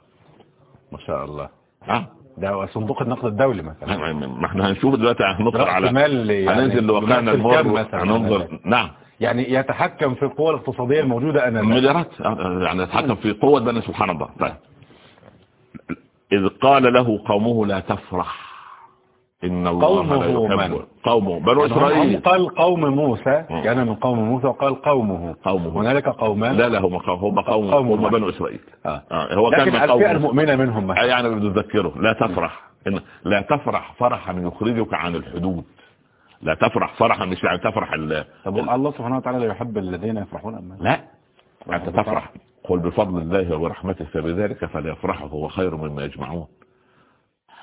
ما شاء الله. ها ده صندوق النقد الدولي مثلا. ما إحنا هنشوف دلوقتي رأس على يعني هننزل كام المر؟ هننظر نعم. يعني يتحكم في القوى الاقتصادية الموجودة أنا مليارات يعني يتحكم في قوة بني سبحان الله. طيب. إذ قال له قومه لا تفرح. إن الله قومه لا يحب من؟ قومه. بنو يعني إسرائيل. قال قوم موسى. كان من قوم موسى وقال قومه. قومه. هنالك قومان لا لا هم قوم هم قوم هم. بنو إسرائيل. آه. آه، هو كان لكن من الفئة قوم المؤمنة منهم يعني بنذكره لا تفرح. إن لا تفرح فرحا يخرجك عن الحدود. لا تفرح فرحا مش يعني تفرح ال... طب الله سبحانه وتعالى لا يحب الذين يفرحون؟ أما لا أنت تفرح. قل بفضل الله وبرحمته فبذلك فليفرحوا هو خير مما يجمعون.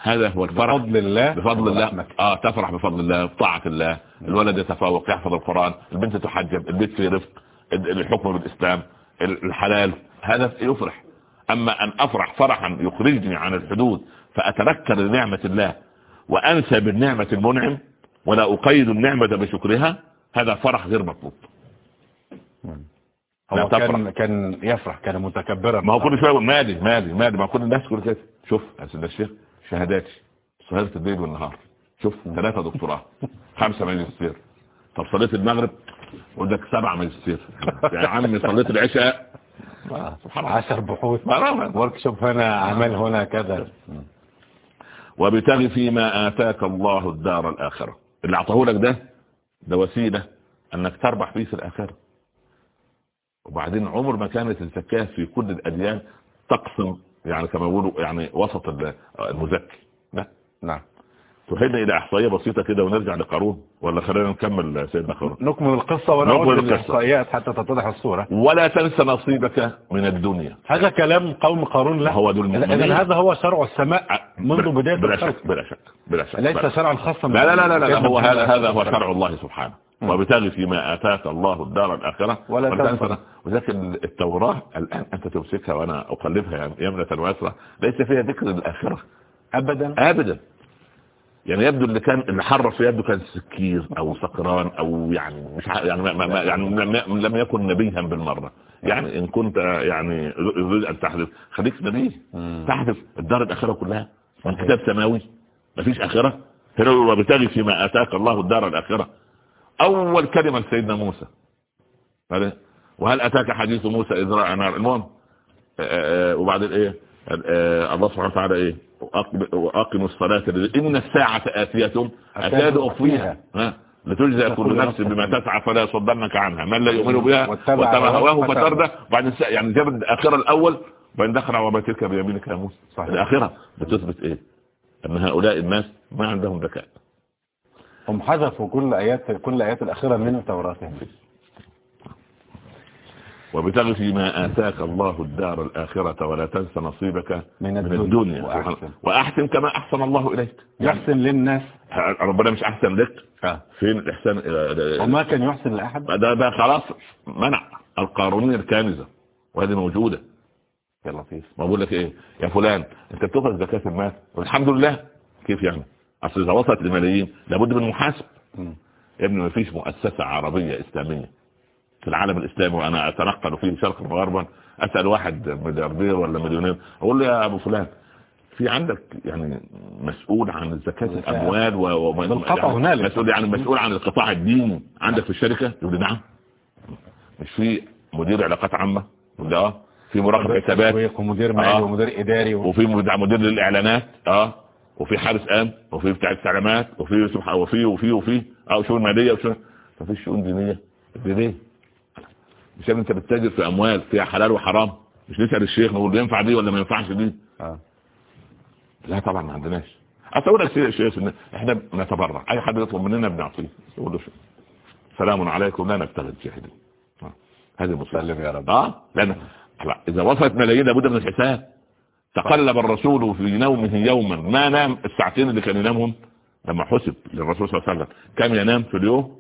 هذا هو الفرح. بفضل الله بفضل الله. آه تفرح بفضل الله بطاعة الله. الولد يتفوق يحفظ القرآن البنت تحجب البيت فيه رفق الحكم بالإسلام الحلال. هذا يفرح. أما أن أفرح فرحا يخرجني عن الحدود فأتذكر نعمة الله وأنسى بالنعمة المنعم ولا أقيد النعمة بشكرها هذا فرح غير مطلوب. هو تفرح. كان كان يفرح كان متكبرا. ما هو كل شوية يقول مالي مالي مالي. ما كل الناس تقول كده. شوف يا سيدنا الشيخ. شهاداتي. سهرت الليل والنهار. شوف ثلاثة دكتوراه. خمسة ماجستير. طب صليت المغرب؟ ودك سبعة ماجستير. يا عمي صليت العشاء. سبحان الله. عشر بحوث. ورك شوب هنا عمل هنا كذا. وبتغي فيما آتاك الله الدار الآخرة. اللي أعطاه لك ده ده وسيلة أنك تربح فيه في الآخرة. وبعدين عمر ما كانت الزكاة في كل الأديان تقسم يعني كما يقولوا يعني وسط ال- المزكي. لا نعم. تهدنا إلى إحصائية بسيطة كده ونرجع لقارون ولا خلينا نكمل سيدنا قارون نكمل القصة ونعود. للإحصائيات حتى تتضح الصورة ولا تنسى نصيبك من الدنيا هذا كلام قوم قارون لا هو دول. إذن هذا هو شرع السماء منذ بداية بلا شك بلا شك بلا شك ليس. شرعا خاصا لا لا لا لا, لا كيف هو هذا هذا هو؟ شرع الله سبحانه. وابتغي فيما آتاك الله الدار الآخرة ولا تنسى. ولكن التوراة الآن أنت تمسكها وأنا أقلبها يعني يمنة ويسرى ليس فيها ذكر الآخرة أبدا ابدا يعني يبدو اللي كان اللي حرف يبدو كان سكير أو سكران أو يعني مش يعني ما ما يعني لم- لم يكن نبيها بالمرة. يعني إن كنت يعني تريد أن تحدث. خليك نبي. تحدث الدار الآخرة كلها. من كتاب سماوي. مفيش آخرة. هنا وبالتالي فيما آتاك الله الدار الآخرة. أول كلمة لسيدنا موسى. وهل آتاك حديث موسى إذ رأى نار؟ المهم آه، آه، وبعدين إيه؟ آه، الله سبحانه وتعالى إيه؟ واقم الصلاة لله. إن الساعة آتية. اكاد اخفيها ها؟ لتجزى كل نفس بما تسعى فلا يصدنك عنها. من لا يؤمن بها واتبع هواه فتردى. الس- يعني جاب الاخره الأول. وبعدين دخل وما تلك بيمينك يا موسى. صحيح. الاخره بتثبت إيه؟ أن هؤلاء الناس ما عندهم ذكاء. هم حذفوا كل آيات كل الآيات الأخيرة من توراتهم وبتغ فيما آتاك الله الدار الآخرة ولا تنس نصيبك من من الدنيا. الدنيا. وأحسن. وأحسن, كما أحسن الله إليك. يحسن للناس. ربنا مش أحسن لك. آه. فين الإحسان؟ إلى- وما كان يحسن لأحد. ده ده خلاص منع. القارونية الكانزة وهذه موجودة. يا لطيف ما بقول لك إيه؟ يا فلان أنت بتخرج زكاة المال. والحمد لله. كيف يعني؟ أصل إذا وصلت لملايين لابد من محاسب. يا ابني ما فيش مؤسسة عربية إسلامية في العالم الإسلامي وأنا أتنقل فيه شرقا وغربا أسأل واحد ملياردير ولا مليونير أقول له يا أبو فلان في عندك يعني مسؤول عن زكاة الأموال و... و... بالقطع هنالك. مسؤول يعني مسؤول عن القطاع الديني. عندك في الشركة؟ يقول لي نعم. مش في مدير علاقات عامة؟ يقول آه. في مراقب حسابات؟ ومدير مالي آه. ومدير إداري و... وفي مدير للإعلانات؟ آه. وفي حارس أمن؟ وفي بتاع السلامات؟ وفي سبحان وفي وفي وفي آه. شؤون مالية؟ وشؤون مفيش شؤون دينية؟ ليه؟ مش انت بتتاجر في اموال فيها حلال وحرام مش نسال الشيخ نقول ينفع دي ولا ما ينفعش دي؟ آه. لا طبعا ما عندناش. أقول لك شيء إن إحنا نتبرع أي حد يطلب مننا بنعطيه. يقول له سلام عليكم لا نبتغي الجاهلين آه. هذه مصيبة. سلم يا رب. آه. لأن لا، إذا وصلت ملايين لابد من الحساب. تقلب الرسول في نومه يوما. ما نام الساعتين اللي كان ينامهم؟ لما حسب للرسول صلى الله عليه وسلم. كم ينام في اليوم؟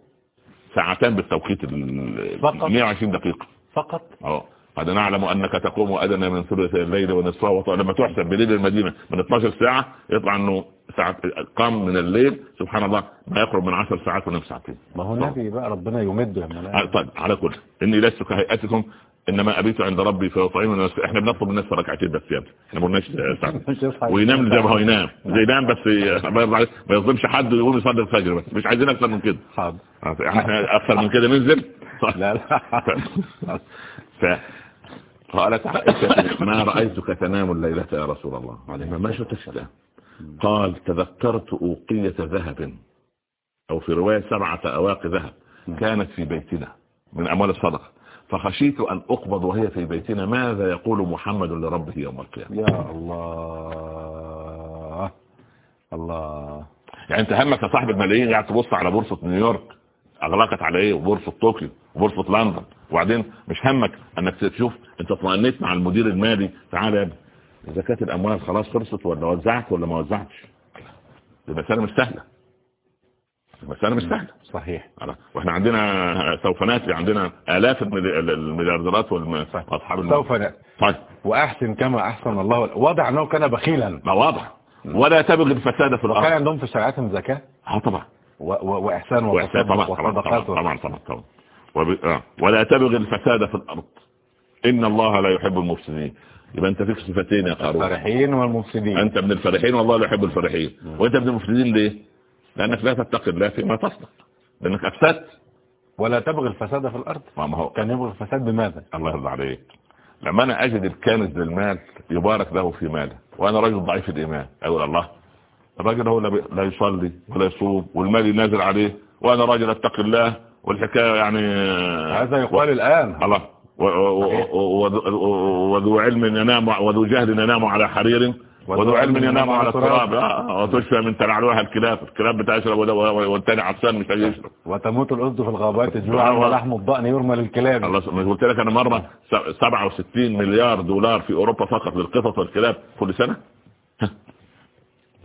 ساعتان بالتوقيت ال فقط. 120 دقيقة. فقط؟ آه. قد نعلم أنك تقوم أدنى من ثلث الليل ونصفه لما تحسب بليل المدينة من 12 ساعة يطلع إنه ساعة قام من الليل. سبحان الله ما يقرب من 10 ساعات ونام ساعتين. ما هو النبي بقى ربنا آه، ملاك طيب على كل. إني لست كهيئتكم إنما أبيت عند ربي فيطعمني إحنا بنطلب الناس ركعتين بس يا. إحنا ما قلناش وينام زي ما هو ينام. زي ينام بس ما يظلمش حد ويقوم يصلي الفجر بس. مش عايزين أكتر من كده. حاضر. إحنا أكثر من كده ننزل لا لا. ف قالت عائشة ما رأيتك تنام الليلة يا رسول الله. ما ما شفتش ده قال تذكرت أوقية ذهب. أو في رواية سبعة أواق ذهب. كانت في بيتنا من أموال الصدقة. فخشيت أن أقبض وهي في بيتنا. ماذا يقول محمد لربه يوم القيامة؟ يا الله. الله. يعني أنت همك صاحب الملايين قاعد تبص على بورصة نيويورك. أغلقت على إيه وبورصة طوكيو. وبورصه لندن. وبعدين مش همك انك تشوف انت اطمئنيت مع المدير المالي. تعالى يا ابني. زكاه الأموال خلاص خلصت ولا وزعت ولا ما وزعتش؟ مسألة مش سهلة. المساله مش سهلة. صحيح. وإحنا عندنا سوف ناتي عندنا آلاف الملي- المليارديرات واصحاب سوف نأتي طيب. وأحسن كما أحسن الله. وضع انه كان بخيلا. ما واضح ولا تبغي الفساد في الأرض. عندهم في شريعتهم زكاة. آه طبعا. وإحسان وإحسان طبعا طبعا. طبعا وصدقات. طبعا طبعا, طبعا. وب... آه. ولا تبغي الفساد في الأرض. إن الله لا يحب المفسدين. يبقى أنت فيك صفتين يا قارون. الفرحين والمفسدين. أنت من الفرحين والله لا يحب الفرحين. وأنت من المفسدين ليه؟ لأنك لا تتقي الله فيما تصدق لأنك أفسدت. ولا تبغي الفساد في الأرض. ما هو. كان يبغي الفساد بماذا؟ الله يرضى عليك. لما أنا أجد الكنز للمال يبارك له في ماله وأنا رجل ضعيف الإيمان أقول الله الراجل هو لا يصلي ولا يصوم والمال ينازل عليه وأنا راجل أتقي الله والحكايه يعني هذا يقال الآن. الله. و- و- و- وذو علم ينام وذو جهل ينام على حرير وذو علم ينام على تراب. آه، وتشفى من تلعلوها الكلاب. الكلاب بتشرب والتاني عطشان مش هيشرب وتموت الاسد في الغابات جوعا الله. ولحم الضأن يرمى للكلاب. الله قلت لك أنا مرة س- 67 مليار دولار في أوروبا فقط للقطط والكلاب. كل سنة؟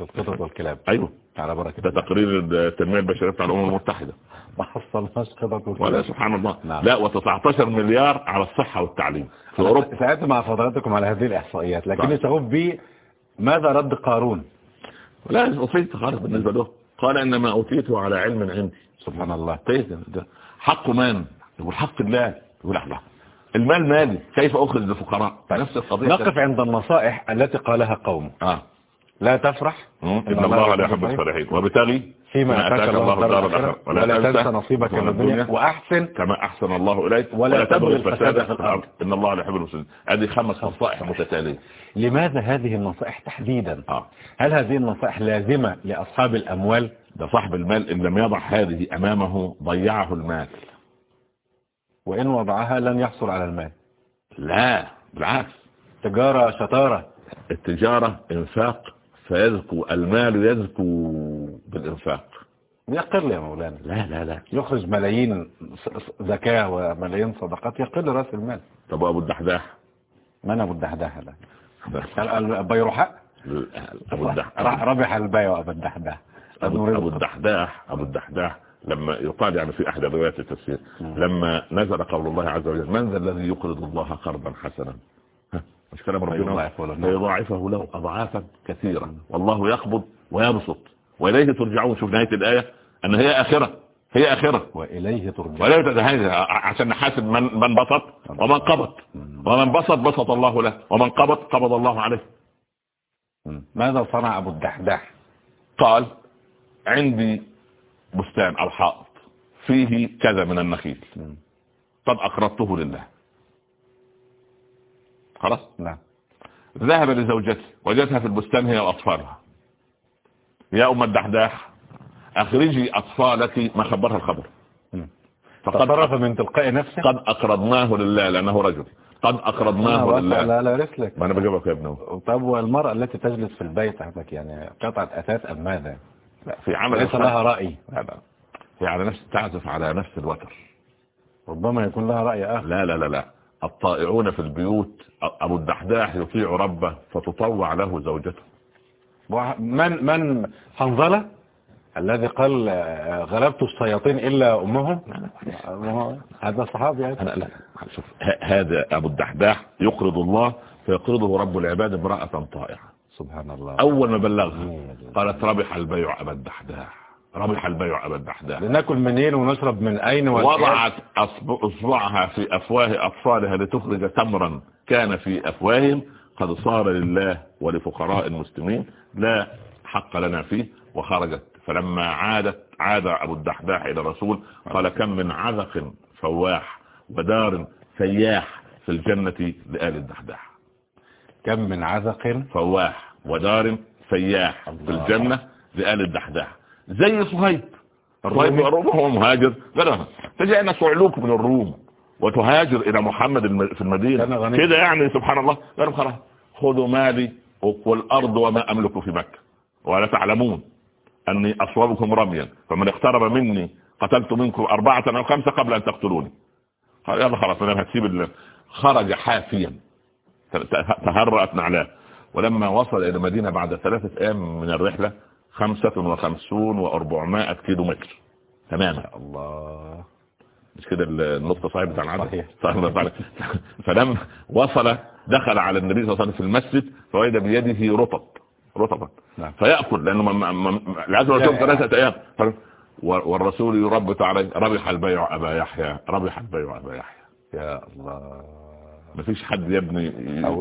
القطط والكلاب. أيوه. على بركة ده. تقرير التنمية البشرية بتاع الأمم المتحدة. ما حصلناش قطط ولا سبحان الله. نعم. لا و19 مليار على الصحة والتعليم في أوروبا. سألت مع فضلاتكم على هذه الإحصائيات لكني طيب. سأقول بي ماذا رد قارون؟ لا بسيط خالص بالنسبة له. قال انما اوتيته على علم عندي. سبحان الله. طيب حق من يقول حق الله يقول الله المال مالي. كيف اخرج للفقراء؟ نفس القضية. نقف عند النصائح التي قالها قوم. آه. لا تفرح. إن الله لا يحب الفرحين وبالتالي فيما أتاك الله الدار الآخرة ولا تنسى نصيبك من الدنيا. وأحسن كما أحسن الله إليك ولا تبغي الفساد في الأرض. إن الله لا يحب المفسدين. هذه خمس نصائح متتالية. لماذا هذه النصائح تحديدا؟ آه. هل هذه النصائح لازمة لأصحاب الأموال؟ ده صاحب المال إن لم يضع هذه أمامه ضيعه المال. وإن وضعها لن يحصل على المال. لا بالعكس. تجارة شطارة. التجارة إنفاق فيزكو المال يزكو بالإنفاق. يقل يا مولانا. لا لا لا. يخرج ملايين زكاة وملايين صدقات يقل رأس المال. طب ابو الدحداح؟ من أبو الدحداح ده ال- ال- البيرحاء؟ أبو رح- الدحداح ربح البيع أبو الدحداح. أبو الدحداح أبو الدحداح لما يقال يعني في أحد روايات التفسير لما نزل قول الله عز وجل من ذا الذي يقرض الله قرضا حسنا؟ مش كلام ربنا فيضاعفه له. فيضاعفه له اضعافا كثيرا والله يقبض ويبسط وإليه ترجعون. شوف نهاية الآية. أن هي آخرة. هي آخرة. وإليه ترجع ولا عشان نحاسب من من بسط. ومن قبض. ومن بسط بسط الله له. ومن قبض قبض الله عليه. ماذا صنع أبو الدحداح؟ قال عندي بستان أو حائط. فيه كذا من النخيل. قد اقرضته لله. خلاص؟ نعم. ذهب لزوجته وجدها في البستان هي وأطفالها. يا أم الدحداح أخرجي أطفالك ما خبرها الخبر. فقد تصرف من تلقاء نفسه؟ قد أقرضناه لله لأنه رجل. قد أقرضناه لله. لا لا رسلك. ما أنا بجيبك يا ابنه طب والمرأة التي تجلس في البيت عندك يعني قطعة أثاث أم ماذا؟ لا في عمل ليس لها رأي. لا لا. هي على نفس تعزف على نفس الوتر. ربما يكون لها رأي آخر. لا لا لا لا. الطائعون في البيوت أبو الدحداح يطيع ربه فتطوع له زوجته. من من حنظلة؟ الذي قال غلبت الشياطين إلا أمهم؟ هذا صحابي يعني. أنا لا شوف هذا أبو الدحداح يقرض الله فيقرضه رب العباد امرأة طائعة. سبحان الله. أول ما بلغها قالت ربح البيع أبا الدحداح. ربح البيع أبا الدحداح. لنأكل منين ونشرب من أين؟ وضعت أصب- أصبعها في افواه اطفالها لتخرج تمرا. كان في أفواههم قد صار لله ولفقراء المسلمين. لا حق لنا فيه وخرجت. فلما عادت عاد أبو الدحداح إلى الرسول قال كم من عذق فواح ودار سياح في الجنة لآل الدحداح. كم من عذق فواح ودار سياح في الجنة لآل الدحداح. زي صهيب. الروم هو مهاجر. له تجي أنا صعلوك من الروم وتهاجر إلى محمد في المدينة. كده يعني سبحان الله قالوا خلاص خذوا مالي والأرض وما أملك في مكة. ولا تعلمون أني أصوبكم رميا. فمن اقترب مني قتلت منكم أربعة أو خمسة قبل أن تقتلوني. قال يلا خلاص أنا هتسيب خرج حافيا. تهرأت نعلاه. ولما وصل إلى المدينة بعد ثلاثة أيام من الرحلة خمسة وخمسون وأربعمائة كيلو متر. تماما. الله. مش كده النقطة صحيح بتاع العدد؟ صحيح. فلما وصل دخل على النبي صلى الله عليه وسلم في المسجد فوجد بيده رطب. رطبا. نعم. فيأكل لأنه العزم والشوف ثلاثة أيام. والرسول يربط عليه ربح البيع أبا يحيى ربح البيع أبا يحيى. يا الله. ما فيش حد يا ابني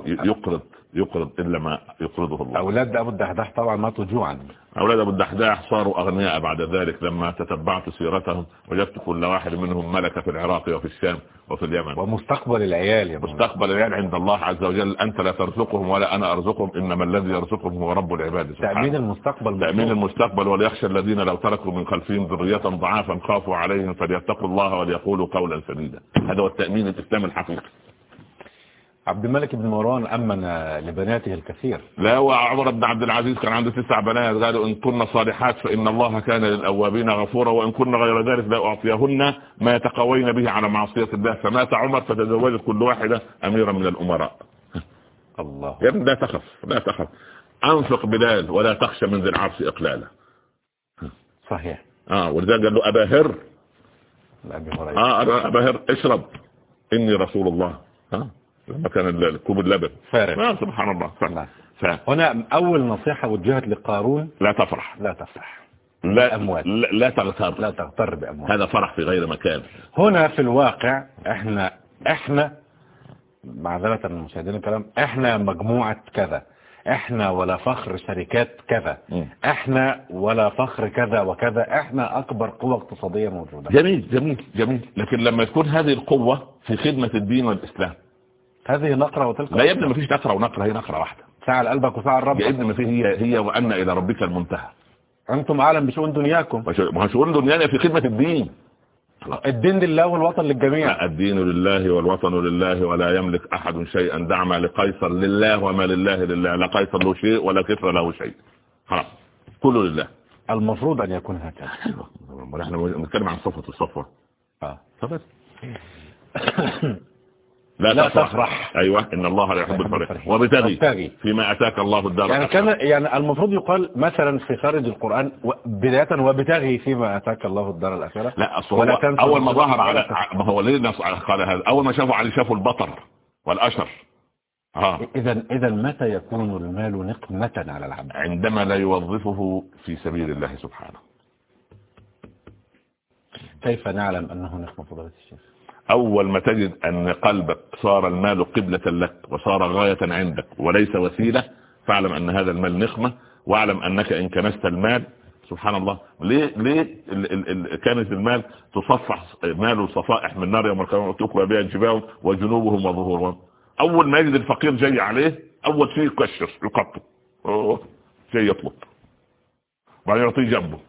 يقرض. يقرض إلا ما يقرضه الله. أولاد أبو الدحداح طبعا ماتوا جوعا أولاد أبو الدحداح صاروا أغنياء بعد ذلك لما تتبعت سيرتهم وجدت كل واحد منهم ملكة في العراق وفي الشام وفي اليمن. ومستقبل العيال يا مستقبل العيال عند الله عز وجل. أنت لا ترزقهم ولا أنا أرزقهم. إنما الذي يرزقهم هو رب العباد. تأمين المستقبل تأمين المستقبل وليخشى الذين لو تركوا من خلفهم ذرية ضعافا خافوا عليهم فليتقوا الله وليقولوا قولا سديدا. هذا هو التأمين الإسلامي الحقيقي. عبد الملك بن مروان أمن لبناته الكثير. لا وعمر بن عبد العزيز كان عنده تسع بنات قالوا إن كنا صالحات فإن الله كان للأوابين غفورا وإن كنا غير ذلك لا أعطيهن ما يتقوين به على معصية الله. فمات عمر فتزوجت كل واحدة أميرا من الأمراء. الله. يا ابن لا تخف لا تخف. أنفق بلال ولا تخشى من ذي العرش إقلالا. صحيح. آه ولذلك قال له أبا هر. آه أبا هر اشرب. إني رسول الله. ها لما كان الكوب اللبن. فارغ. آه سبحان الله. ف... هنا أول نصيحة وجهت لقارون. لا تفرح. لا تفرح. لا أموال لا, لا تغتر. لا تغتر بأموال هذا فرح في غير مكان. هنا في الواقع إحنا إحنا معذرة المشاهدين الكلام إحنا مجموعة كذا. إحنا ولا فخر شركات كذا. م. إحنا ولا فخر كذا وكذا. إحنا أكبر قوة اقتصادية موجودة. جميل جميل جميل. لكن لما تكون هذه القوة في خدمة الدين والإسلام هذه نقرة وتلك لا يا ابني ما فيش نقرة ونقرة هي نقرة واحدة. ساعة قلبك وساعة الرب يا ابني ما هي هي وأن إلى ربك المنتهى. أنتم أعلم بشؤون دنياكم. ما شؤون دنيانا في خدمة الدين. الدين لله والوطن للجميع. الدين لله والوطن لله ولا يملك أحد شيئا. دعم لقيصر لله وما لله لله. لا قيصر له شيء ولا كسر له شيء. خلاص. كله لله. المفروض أن يكون هكذا. إحنا بنتكلم عن صفة الصفوة. آه. فبس لا, لا تفرح. تفرح. أيوه إن الله لا يحب الفرح. وبتغي فيما أتاك الله الدار يعني كان يعني المفروض يقال مثلا في خارج القرآن بداية وبتغي فيما أتاك الله الدار الآخرة. لا أصل أول ما ظهر على ما هو ليه الناس قال هذا. أول ما شافوا علي شافوا البطر والأشر. آه اذا اذا متى يكون المال نقمة على العبد؟ عندما لا يوظفه في سبيل الله سبحانه. كيف نعلم أنه نقمة فضيلة الشيخ؟ أول ما تجد أن قلبك صار المال قبلة لك وصار غاية عندك وليس وسيلة فاعلم أن هذا المال نقمة واعلم أنك إن كنست المال سبحان الله. ليه ليه ال ال ال كانت المال تصفح مال صفائح من نار يوم القيامة؟ تكوى بها جباههم وجنوبهم وظهورهم. أول ما يجد الفقير جاي عليه أول شيء يكشر يقطب جاي يطلب. بعدين يعطيه جنبه.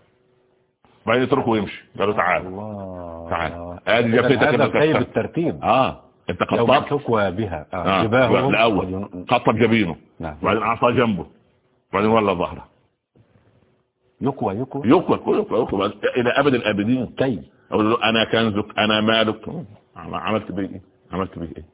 بعدين يتركه ويمشي. قال له تعال الله. تعال. آدي جفتك هذا طيب الترتيب. آه. أنت قطبت تكوى بها آه. آه. الأول. قطب جبينه. نعم. بعدين اعطاه جنبه. بعدين ولا ظهره. يكوى يكوى يكوى يكوى يكوى إلى أبد الأبدين. كي أقول له أنا كنزك أنا مالك. عملت بيه إيه؟ عملت بيه إيه؟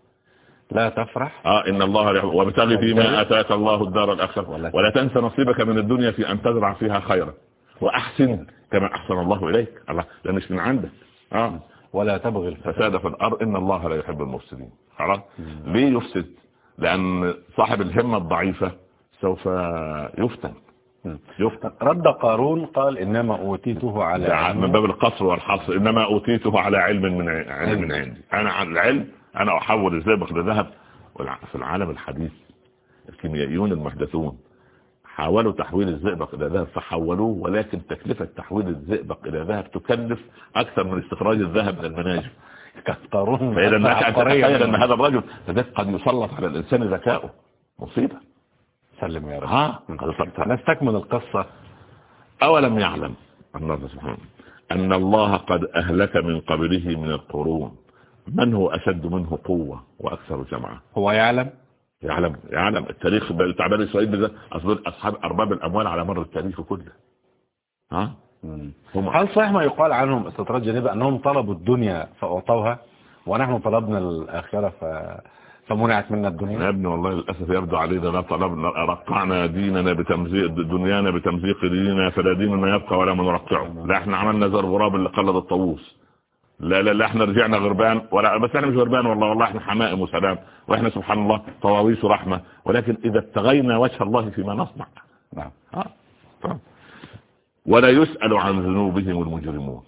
لا تفرح. آه إن الله وابتغي فيما آتاك الله الدار الآخرة. ولا تنسى نصيبك من الدنيا في أن تزرع فيها خيرا. وأحسن كما أحسن الله إليك. الله ده مش من عندك. آه. ولا تبغي الفساد في الأرض. إن الله لا يحب المفسدين. خلاص؟ ليه يفسد؟ لأن صاحب الهمة الضعيفة سوف يفتن. يفتن. رد قارون قال إنما أوتيته على علم. من باب القصر والحصر. إنما أوتيته على علم من علم من عندي. أنا عن العلم أنا أحول الزئبق لذهب في العالم الحديث الكيميائيون المحدثون. حاولوا تحويل الزئبق إلى ذهب فحولوه ولكن تكلفة تحويل الزئبق إلى ذهب تكلف أكثر من استخراج الذهب من المناجم. فإذا انك تتخيل أن هذا الرجل قد يسلط على الإنسان ذكاؤه. مصيبة. سلم يا رب. ها؟ نستكمل القصة. أولم يعلم الله سبحانه أن الله قد أهلك من قبله من القرون. من هو أشد منه قوة وأكثر جمعا هو يعلم؟ يعلم يعلم التاريخ بتاع بني إسرائيل ده أصحاب أرباب الأموال على مر التاريخ كله. ها. هم. هل صحيح ما يقال عنهم استطراد جانبي أنهم طلبوا الدنيا فأعطوها ونحن طلبنا الآخرة ف... فمنعت منا يا الدنيا ابني والله للأسف يبدو علينا طلبنا رقعنا ديننا بتمزيق دنيانا بتمزيق ديننا فلا ديننا يبقى ولا من نرقعه لا إحنا عملنا زي الغراب اللي قلد الطاووس. لا لا لا إحنا رجعنا غربان. ولا بس إحنا مش غربان والله والله إحنا حمائم وسلام وإحنا سبحان الله طواويس رحمه ولكن إذا ابتغينا وجه الله فيما نصنع. نعم. ها؟ طبعا. ولا يسأل عن ذنوبهم المجرمون.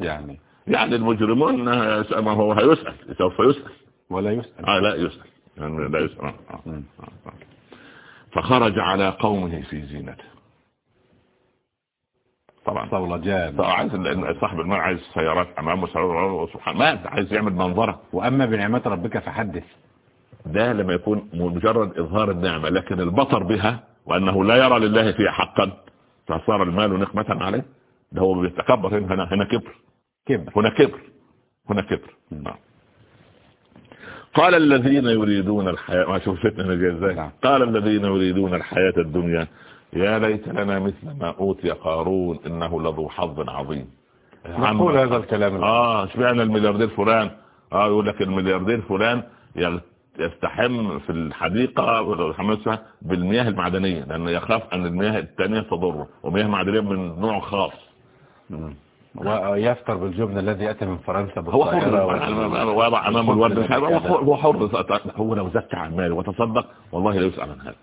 يعني يعني المجرمون آه، ما هو هيسأل. سوف يسأل. ولا يسأل. آه لا يسأل. يعني لا يسأل. آه، آه. مم. فخرج على قومه في زينته. طبعا. صولجان عايز صاحب المال عايز سيارات امامه سيارات سبحان ما عايز يعمل منظرة. وأما بنعمات ربك فحدث. ده لما يكون مجرد إظهار النعمة لكن البطر بها وأنه لا يرى لله فيها حقا فصار المال نقمة عليه. ده هو بيتكبر هنا هنا, كبر. كبر. هنا كبر. هنا كبر. نعم. قال الذين يريدون الحياة ما شوف فتنة نعم. قال الذين يريدون الحياة الدنيا يا ليت لنا مثل ما أوتي قارون إنه لذو حظ عظيم. نقول هذا الكلام آه اشمعنى الملياردير فلان؟ آه يقول لك الملياردير فلان يستحم في الحديقة بالمياه المعدنية لأنه يخاف أن المياه الثانية تضره ومياه معدنية من نوع خاص. ويفطر بالجبن الذي يأتي من فرنسا هو حر. وضع أمامه الورد هو حر. هو لو زكى عن ماله وتصدق والله لا يسأل عن هذا.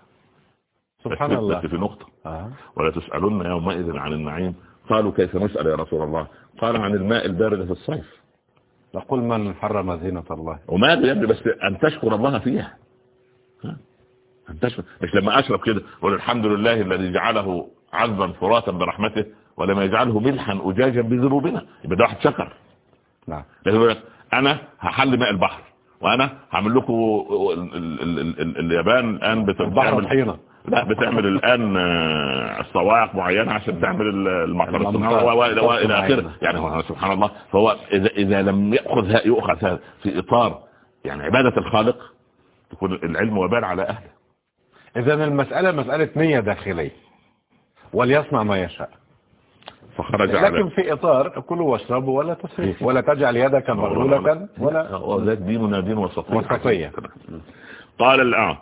سبحان الله. بس في نقطة. آه. ولا تسألن يومئذ عن النعيم. قالوا كيف نسأل يا رسول الله؟ قال عن الماء البارد في الصيف. نقول من حرم زينة الله. يا ابني بس أن تشكر الله فيها. ها؟ أن تشكر. مش لما أشرب كده قول الحمد لله الذي جعله عذبا فراتا برحمته ولم يجعله ملحا أجاجا بذنوبنا. يبقى ده واحد شكر. نعم. لكن أنا هحل ماء البحر وأنا هعمل لكم ال- ال- ال- ال- اليابان الآن بت- البحر طحينة لا بتعمل الآن آه، صواعق معينة عشان تعمل ال- المطر الممطر. الصناعي و- و- و- إلى آخره. يعني هو سبحان الله فهو إذا إذا لم يأخذ يؤخذ في إطار يعني عبادة الخالق تكون العلم وبال على أهله إذا المسألة مسألة نية داخلية وليصنع ما يشاء فخرج على لكن في إطار كلوا واشربوا ولا تسرفوا ولا تجعل يدك مغلولة ولا وذات ديننا دين وسطية وسطية. قال الآن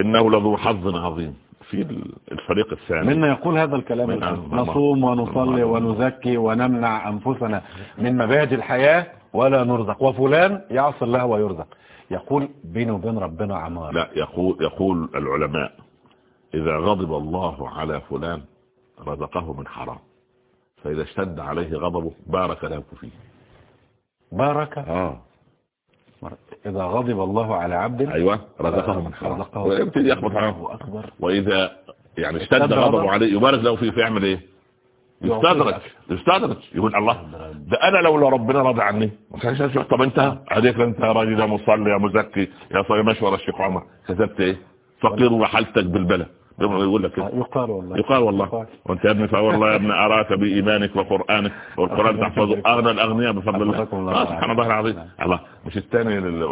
إنه لذو حظ عظيم في الفريق الثاني. منا يقول هذا الكلام نصوم ونصلي ونزكي ونمنع أنفسنا من مباهج الحياة ولا نرزق. وفلان يعصي الله ويرزق. يقول بينه وبين ربنا عمار. لا يقول يقول العلماء إذا غضب الله على فلان رزقه من حرام. فإذا اشتد عليه غضبه بارك له فيه. بارك. آه. إذا غضب الله على عبد أيوة رزقه. من حرام. ويبتدي يخبط أكبر. وإذا يعني اشتد غضبه. عليه يبارك له فيه فيعمل إيه؟ يستدرج يستدرج يقول الله ده أنا لولا ربنا راضي عني. ما كانش. طب أنت؟ عليك انت يا راجل يا مصلي يا مزكي يا صايم مشوار الشيخ عمر. كتبت إيه؟ فقير وحالتك بالبلد يقول لك يقال والله. يقال والله. وانت يا ابني فوالله يا ابني أراك بإيمانك وقرآنك. والقرآن تحفظه. أغنى الأغنياء بفضل الله. آه سبحان الله العظيم. الله. مش الثاني اللي-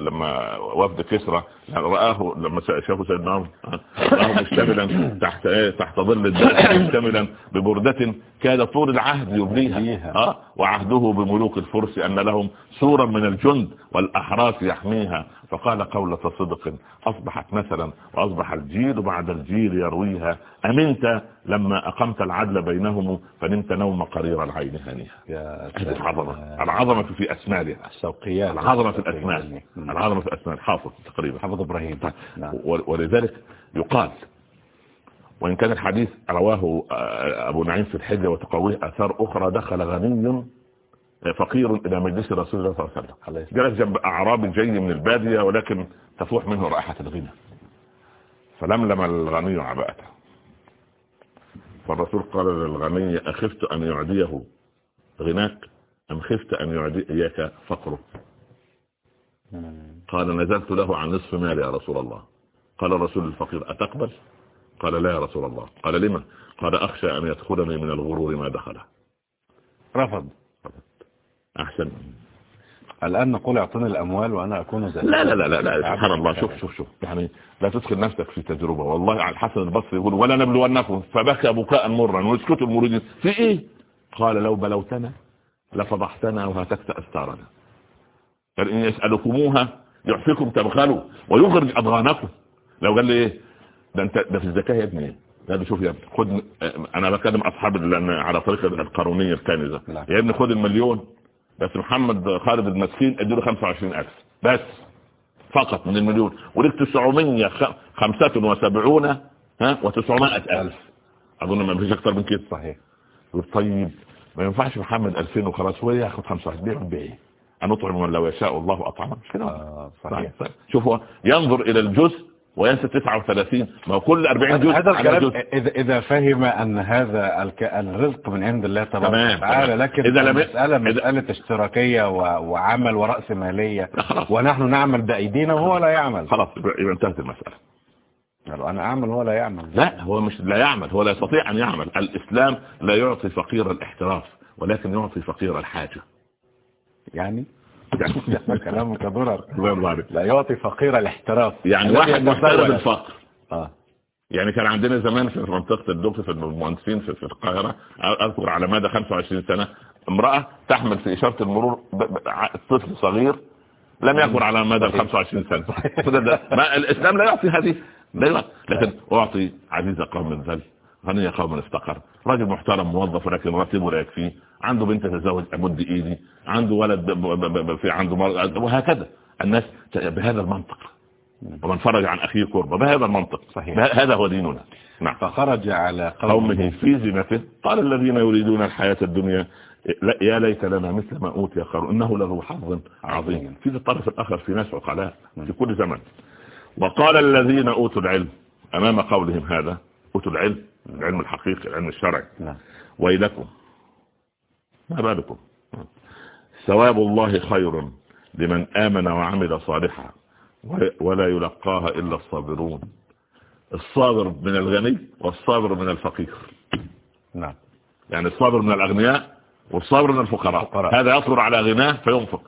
لما وفد كسرى رآه لما شافوا سيدنا عمر. آه، رآه مشتملا تحت إيه؟ تحت ظل الدار مشتملا ببردة كاد طول العهد يبنيها. يبنيها. آه وعهده بملوك الفرس أن لهم سورا من الجند والاحراس يحميها. فقال قولة صدق أصبحت مثلا وأصبح الجيل بعد الجيل يرويها. أمنت لما أقمت العدل بينهم فنمت نوم قرير العين هانيها العظمة. العظمة في أسمائها. الشوقيات العظمة في الأسماء. العظمة في الأسماء. حافظ تقريبا. حفظ إبراهيم. نعم. و- ولذلك يقال وإن كان الحديث رواه آه، أبو نعيم في الحجة وتقويه آثار أخرى دخل غني فقير إلى مجلس رسول الله صلى الله عليه وسلم. جلس جنب أعرابي جاي من البادية ولكن تفوح منه رائحة الغنى. فلملم الغني عباءته. فالرسول قال للغني أخفت أن يعديه غناك؟ أم خفت أن يعدي إياك فقره قال نزلت له عن نصف مالي يا رسول الله. قال الرسول الفقير أتقبل؟ قال لا يا رسول الله. قال لما قال أخشى أن يدخلني من الغرور ما دخله. رفض. أحسن. الآن نقول اعطوني الأموال وأنا أكون زي لا لا لا لا, لا سبحان الله. شوف شوف شوف. يعني لا تدخل نفسك في تجربة. والله على الحسن البصري يقول ولا نبلونكم. فبكى بكاء مرا ويسكتوا المريدين. في إيه؟ قال لو بلوتنا لفضحتنا وهتكت أستارنا. قال إن يسألكموها يعفكم تبخلوا ويخرج أضغانكم. لو قال لي إيه؟ ده انت ده في الزكاة يا ابني. إيه لا شوف يا ابني. خد أنا بكلم اصحاب على طريق القانونية الكنزة نعم. يا ابني خد المليون. بس محمد خالد المسكين اديله 25000 بس فقط من المليون. ولك 975 ها و900 ألف. أظن ما فيش أكتر من كده. صحيح. يقول طيب ما ينفعش محمد 2000 وخلاص هو ياخد 25 بيع بإيه أن نطعم من لو يشاء الله أطعمه مش كده؟ آه صحيح. طيب. شوف هو ينظر إلى الجزء وينسى 39 ما هو كل 40 جزء هذا الكلام. إذا, إذا فهم أن هذا الك... الرزق من عند الله تبارك تمام، وتعالى. لكن إذا لم- مسألة إذا- مسألة اشتراكية و... وعمل ورأس مالية. ونحن نعمل بأيدينا وهو لا يعمل. خلاص يبقى يبقى انتهت المسألة. قالوا أنا أعمل وهو لا يعمل. لا هو مش لا يعمل هو لا يستطيع أن يعمل. الإسلام لا يعطي فقير الاحتراف ولكن يعطي فقير الحاجة. يعني؟ كلامك ضرر. لا يعطي فقير الاحتراف. يعني واحد يتسول. الفقر. آه. يعني كان عندنا زمان في منطقة الدكتور في المهندسين في, القاهرة أذكر على مدى 25 سنة امرأة تحمل في إشارة المرور طفل صغير لم يكبر على مدى ال 25 سنة. ما الإسلام لا يعطي هذه لا يعطي. لكن أعطي عزيز قوم من ذل. غني قوم افتقر. راجل محترم موظف ولكن راتبه لا يكفيه عنده بنت تتزوج أمد إيدي عنده ولد في عنده مرض وهكذا. الناس بهذا المنطق. ومن فرج عن أخيه كربة بهذا المنطق. صحيح. هذا هو ديننا. نعم. فخرج على قومه. في زينته. قال الذين يريدون الحياة الدنيا لا- يا ليت لنا مثل ما أوتي قارون إنه لذو حظ عظيم. في الطرف الآخر في ناس عقلاء في كل زمن. وقال الذين أوتوا العلم أمام قولهم هذا أوتوا العلم؟ العلم الحقيقي العلم الشرعي. نعم. ويلكم. ما بالكم؟ ثواب الله خير لمن آمن وعمل صالحا ولا يلقاها إلا الصابرون. الصابر من الغني والصابر من الفقير. نعم. يعني الصابر من الأغنياء والصابر من الفقراء. الفقراء. هذا يصبر على غناه فينفق.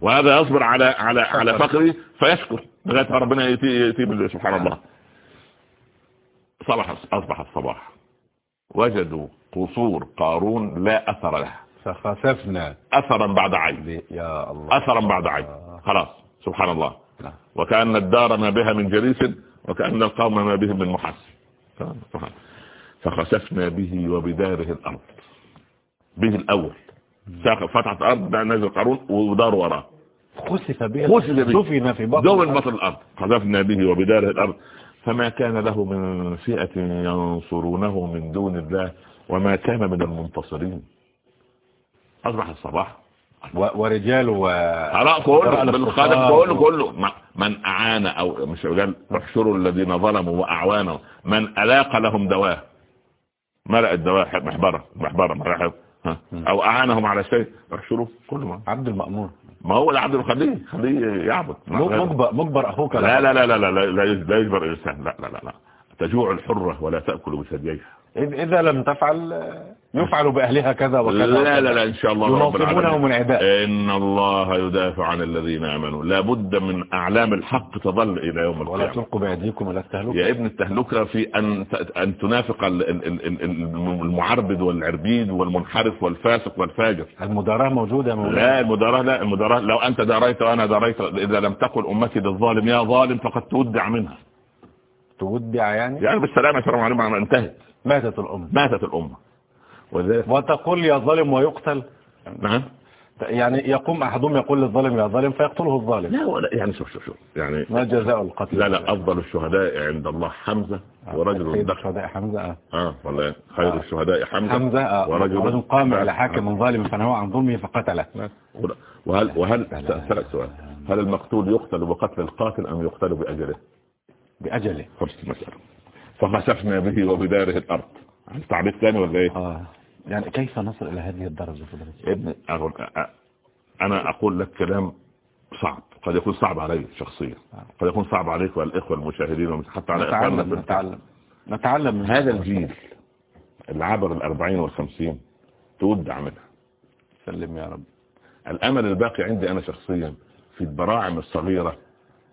وهذا يصبر على على على فقره فيشكر. لغاية ما ربنا يتي يتي بالله سبحان الله. صبح أصبح الصباح. وجدوا قصور قارون لا أثر له. فخسفنا. أثرا بعد عين. يا الله. أثرا بعد عين. خلاص. سبحان الله. نعم. وكأن الدار ما بها من جريس وكأن القوم ما بهم من محس. فخسفنا به وبداره الأرض. به الأول. فتحت الأرض ده نزل قارون ودار وراه. خسف به. خسف به. دفن في بطن الأرض. بطن الأرض. خسفنا به وبداره الأرض. فما كان له من فئة ينصرونه من دون الله وما كان من المنتصرين. أصبح الصباح. ورجال و كله كله كله. من أعان أو مش قال احشروا الذين ظلموا وأعوانهم. من ألاق لهم دواه. ملأ الدواء محبرة محبرة مرحب ها. أو أعانهم على شيء. احشروا كله عبد المأمور ما هو العبد خليه خليه يعبد. مجبر مجبر أخوك لا لا لا لا لا لا لا يج- لا يجبر الإنسان. لا لا لا لا. تجوع الحرة ولا تأكل بثدييها إذا لم تفعل يفعل بأهلها كذا وكذا لا. لا لا إن شاء الله رب يناصبونه العالمين. من عداء إن الله يدافع عن الذين آمنوا. لابد من أعلام الحق تظل إلى يوم ولا القيامة. تلقوا بايديكم إلى التهلكة. يا ابن التهلكة في أن أن تنافق ال- ال- ال- ال- المعربد والعربيد والمنحرف والفاسق والفاجر. المداراة موجودة يا مولانا. لا المداراة لا المداراة لو أنت داريت وأنا داريت إذا لم تقل أمتي للظالم يا ظالم فقد تودع منها. تودع يعني؟ يعني بالسلامة السلام عليكم انتهت. ماتت الأم ماتت الأمة. وتقول يا ظالم ويقتل. نعم. يعني يقوم أحدهم يقول للظالم يا ظالم فيقتله الظالم. لا ولا يعني شوف شوف شوف. يعني ما جزاء القتل. لا لا أفضل الشهداء عند الله حمزة ورجل سيد دخل. الشهداء حمزة آه. آه والله خير الشهداء حمزة حمزة آه. ورجل ورجل قام على حاكم من ظالم فنهى عن ظلمه فقتله. وهل وهل سألك سؤال. هل المقتول يقتل بقتل القاتل أم يقتل بأجله؟ بأجله. خلصت المسألة فخسفنا به وبداره الأرض. تعريف ثاني ولا إيه؟ آه. يعني كيف نصل إلى هذه الدرجة فضلت ابن أقول أنا أقول لك كلام صعب قد يكون صعب علي شخصيا قد يكون صعب عليك والإخوة المشاهدين ومش- حتى على نتعلم نتعلم. نتعلم من هذا الجيل. اللي عبر الأربعين والخمسين تودع منها سلم يا رب. الأمل الباقي عندي أنا شخصيا في البراعم الصغيرة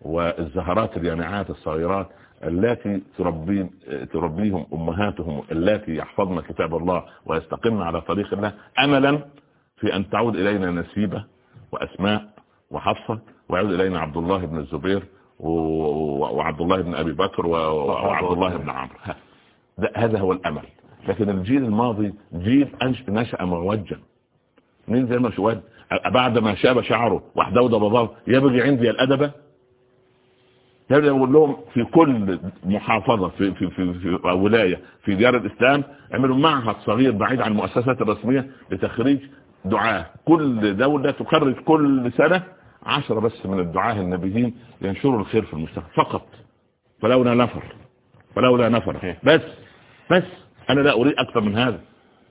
والزهرات اليانعات الصغيرات التي تربي تربيهم أمهاتهم التي يحفظن كتاب الله ويستقمن على طريق الله املا في أن تعود إلينا نسيبة وأسماء وحفصة ويعود إلينا عبد الله بن الزبير وعبد الله بن أبي بكر وعبد الله بن عمرو. هذا هو الأمل. لكن الجيل الماضي جيل نشأ معوجا مين زي ما شواد بعد ما شاب شعره وحدود بضاه يبغي عندي الأدبة؟ يبدأ يقول لهم في كل محافظة في, في, في, في ولاية في ديار الإسلام عملوا معهد صغير بعيد عن المؤسسات الرسمية لتخريج دعاة. كل دولة تخرج كل سنة عشرة بس من الدعاة النبيين ينشروا الخير في المجتمع فقط. فلولا نفر. فلولا نفر. بس. بس. أنا لا أريد أكثر من هذا.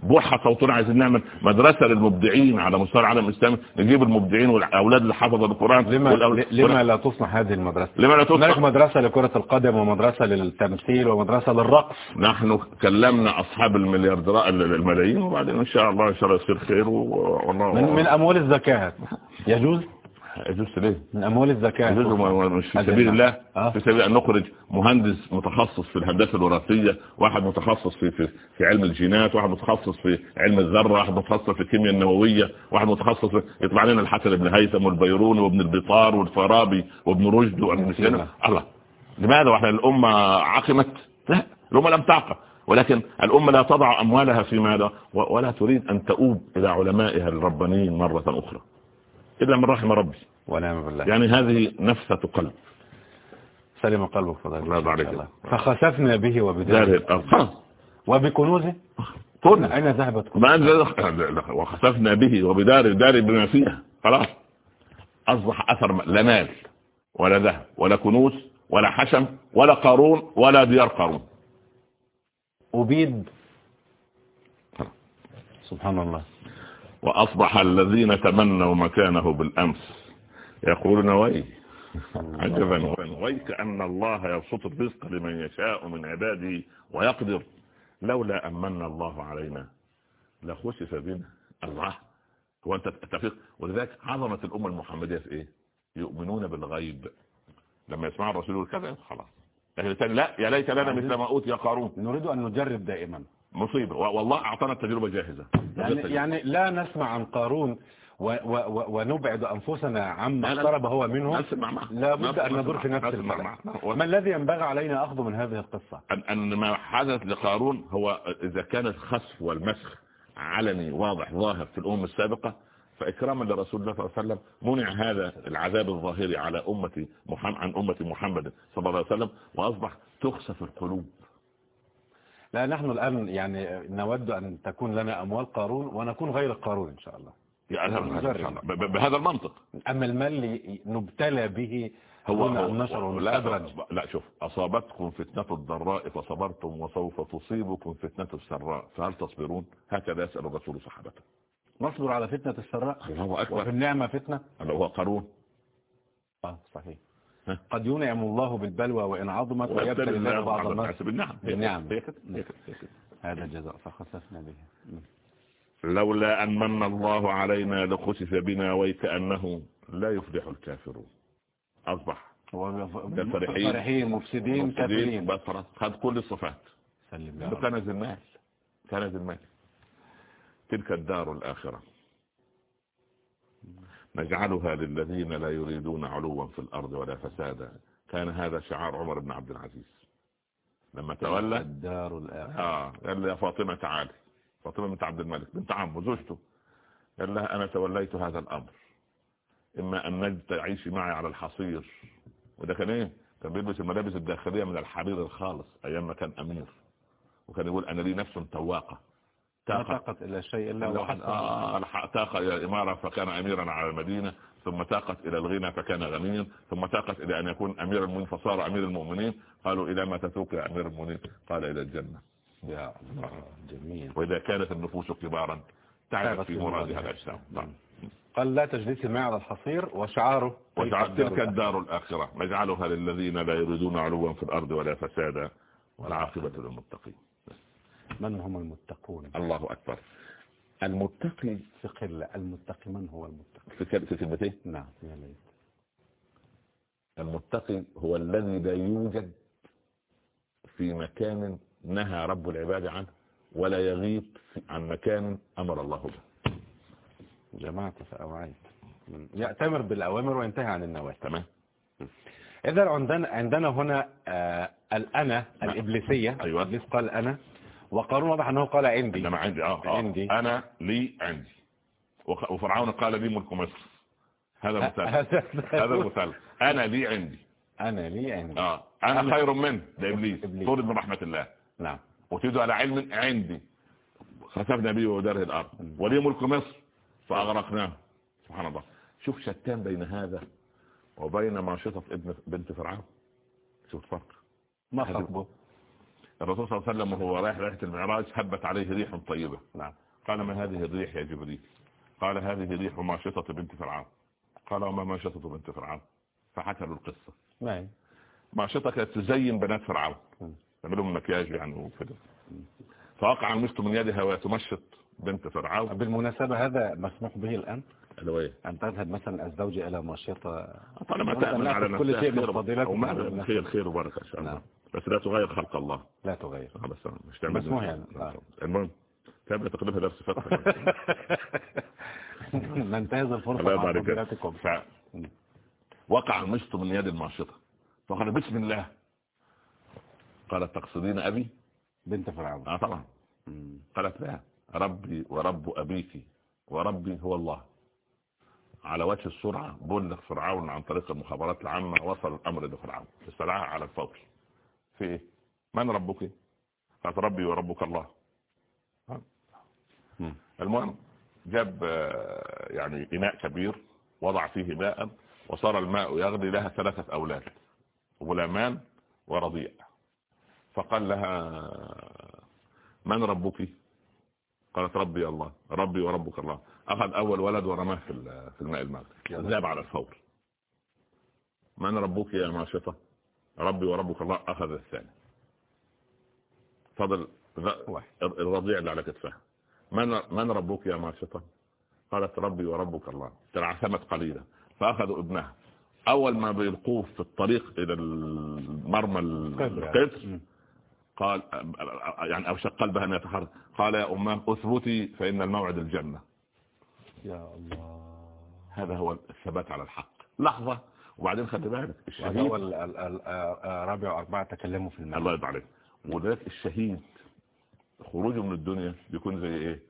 بوحة صوتنا عايزين نعمل مدرسة للمبدعين على مستوى العالم الإسلامي نجيب المبدعين والأولاد اللي حفظوا القرآن لما, لما لا تصنع هذه المدرسة؟ لما لا تصنع هناك مدرسة لكرة القدم ومدرسة للتمثيل ومدرسة للرقص. نحن كلمنا أصحاب المليارديرات الملايين وبعدين إن شاء الله إن شاء الله يصير خير والله من, من أموال الزكاة. يجوز؟ يجوز ليه من أموال الزكاة. مش في سبيل الله آه. في سبيل أن نخرج مهندس متخصص في الهندسة الوراثية واحد متخصص في, في, في علم الجينات واحد متخصص في علم الذرة واحد متخصص في الكيمياء النووية واحد متخصص في يطلع لنا الحسن بن هيثم والبيروني وابن البطار والفارابي وابن رشد وأبن سينا. الله. لماذا؟ وإحنا الأمة عقمت لا. الأمة لم تعقم. ولكن الأمة لا تضع أموالها في ماذا؟ ولا تريد أن تؤوب إلى علمائها الربانيين مرة أخرى. إلا من رحم ربي. ونعم بالله. يعني هذه نفسة قلب. سلم قلبك فضل الله فخسفنا به وبداره وبكنوزه. كنا أين ذهبت كنوزه وخسفنا به وبداره دار بما فيها. خلاص. أصبح أثر لا مال ولا ذهب ولا كنوز ولا حشم ولا قارون ولا ديار قارون. أبيد. سبحان الله. وأصبح الذين تمنوا مكانه بالأمس. يقولون وي عجبا. ويك أن الله يبسط الرزق لمن يشاء من عباده ويقدر. لولا أمن الله علينا لخسف بنا. الله. هو أنت تفق ولذلك عظمة الأمة المحمدية في إيه؟ يؤمنون بالغيب. لما يسمع الرسول يقول كذا خلاص. لكن لا. يا ليت لنا مثل ما أوتي قارون. نريد أن نجرب دائما. مصيبة. والله أعطانا التجربة جاهزة. يعني, يعني لا نسمع عن قارون و و ونبعد أنفسنا عما اقترب هو منه. لا بد أن ندور في نفس المعنى ما الذي ينبغي علينا أخذ من هذه القصة؟ أن, أن ما حدث لقارون هو إذا كان الخسف والمسخ علني واضح ظاهر في الأمم السابقة فإكراما لرسول الله صلى الله عليه وسلم منع هذا العذاب الظاهري على أمة محمد عن أمة محمد صلى الله عليه وسلم وأصبح تخسف القلوب. لا نحن الآن يعني نود أن تكون لنا أموال قارون ونكون غير قارون إن شاء الله. بهذا المنطق. أما المال اللي نبتلى به هو النشر لا, لا شوف أصابتكم فتنة الضراء فصبرتم وسوف تصيبكم فتنة السراء. فهل تصبرون؟ هكذا يسأل الرسول صحابته. نصبر على فتنة السراء؟ هو أكبر. وفي النعمة فتنة؟ هو قارون؟ آه صحيح. قد ينعم الله بالبلوى وإن عظمت ويبتل الله بعض الناس. بالنعم. بالنعم. هذا الجزاء فخسفنا به. لولا أن من الله علينا لخسف بنا ويكأنه لا يفلح الكافرون. أصبح. فرحين. مفسدين كافرين. خد كل الصفات. كنز المال. كنز المال. تلك الدار الآخرة. نجعلها للذين لا يريدون علوا في الأرض ولا فسادا. كان هذا شعار عمر بن عبد العزيز. لما تولى الدار الآخرة. آه قال لي يا فاطمة تعالي. فاطمة بنت عبد الملك بنت عمه زوجته قال لها أنا توليت هذا الأمر. إما أن تعيشي معي على الحصير. وده كان إيه؟ كان بيلبس الملابس الداخلية من الحرير الخالص أيام ما كان أمير. وكان يقول أنا لي نفس تواقة. تاقت إلى شيء إلا واحد آه تاق إلى الإمارة فكان أميرا على المدينة ثم تاقت إلى الغنى فكان غنيا ثم تاقت إلى أن يكون أمير المؤمنين فصار أمير المؤمنين. قالوا إلى ما تتوق يا أمير المؤمنين؟ قال إلى الجنة. يا الله جميل. وإذا كانت النفوس كبارا تعرف في مرادها الأجسام. نعم. قال لا تجلس معي على الحصير وشعاره وجعل تلك الدار الآخرة. نجعلها للذين لا يريدون علوا في الأرض ولا فسادا والعاقبة للمتقين. من هم المتقون؟ الله أكبر. المتقي في قلة المتقي من هو المتقي في كل- في كلمتين؟ نعم يا ليت. المتقي هو الذي لا يوجد في مكان نهى رب العباد عنه ولا يغيب عن مكان أمر الله به. جماعة فأوعيت يأتمر بالأوامر وينتهي عن النواهي. تمام. إذا عندنا عندنا هنا آه الأنا نعم. الإبليسية. أيوة. إبليس قال أنا. وقارون واضح أنه قال عندي. انما عندي آه, آه. عندي. أنا لي عندي. وفرعون قال لي ملك مصر. هذا مثال هذا مثال أنا لي عندي. أنا لي عندي. آه. أنا خير منه ده إبليس. إبليس. طرد من رحمة الله. نعم. وتدعو على علم عندي. خسفنا به وداره الأرض. ولي ملك مصر. فأغرقناه. سبحان الله. شوف شتان بين هذا وبين ماشطة ابن بنت فرعون. شوف الفرق. ما خطبه الرسول صلى الله عليه وسلم وهو رايح رحلة المعراج هبت عليه ريح طيبة. نعم. قال ما هذه الريح يا جبريل؟ قال هذه ريح ماشطة بنت فرعون. قال وما ماشطة بنت فرعون؟ فحكى له القصة. نعم. ماشطة كانت تزين بنات فرعون. تعمل لهم مكياج يعني وكده. فوقع المشط من يدها وهي تمشط بنت فرعون. بالمناسبة هذا مسموح به الآن؟ إيه؟ أن تذهب مثلا الزوجة إلى مشيطة طالما تأمن على تأخذ كل نفسها شيء من وما-. خير خير وبركة إن شاء الله. بس لا تغير خلق الله. لا تغير. آه، بس مش تعمل مسموح يعني. آه. المهم تابع تقلبها درس فتح ننتهز الفرصة الله يبارك. فضيلتكم ف... وقع المشط من يد الماشطة فقال بسم الله. قالت تقصدين أبي؟ بنت فرعون. آه طبعا. قالت لا. ربي ورب أبيك وربي هو الله. على وجه السرعة بلغ فرعون عن طريق المخابرات العامة وصل الأمر لفرعون. استدعاها على الفور في إيه؟ من ربك؟ قالت ربي وربك الله. المهم جاب آه، يعني إناء كبير وضع فيه ماء وصار الماء يغلي لها ثلاثة أولاد غلامان ورضيع. فقال لها من ربك؟ قالت ربي الله ربي وربك الله. أخذ أول ولد ورماه في ال- في الماء المغلي. ذاب على الفور. من ربك يا ماشطة ربي وربك الله أخذ الثاني. فضل. الرضيع اللي على كتفها من من ربك يا ماشطة قالت ربي وربك الله. تلعثمت قليلا فأخذوا ابنها. أول ما بيلقوه في الطريق إلى المرمى القدر مم. قال يعني أو شق قلبها أن يتحرك. قال يا أمام أثبتي فإن الموعد الجنة. يا الله. هذا هو الثبات على الحق. لحظة. وبعدين خلي بالك الشهيد هو ال- ال- ال- آه، رابع وأربعة تكلموا في المال الله يرضى عليك. وذلك الشهيد خروجه من الدنيا بيكون زي إيه؟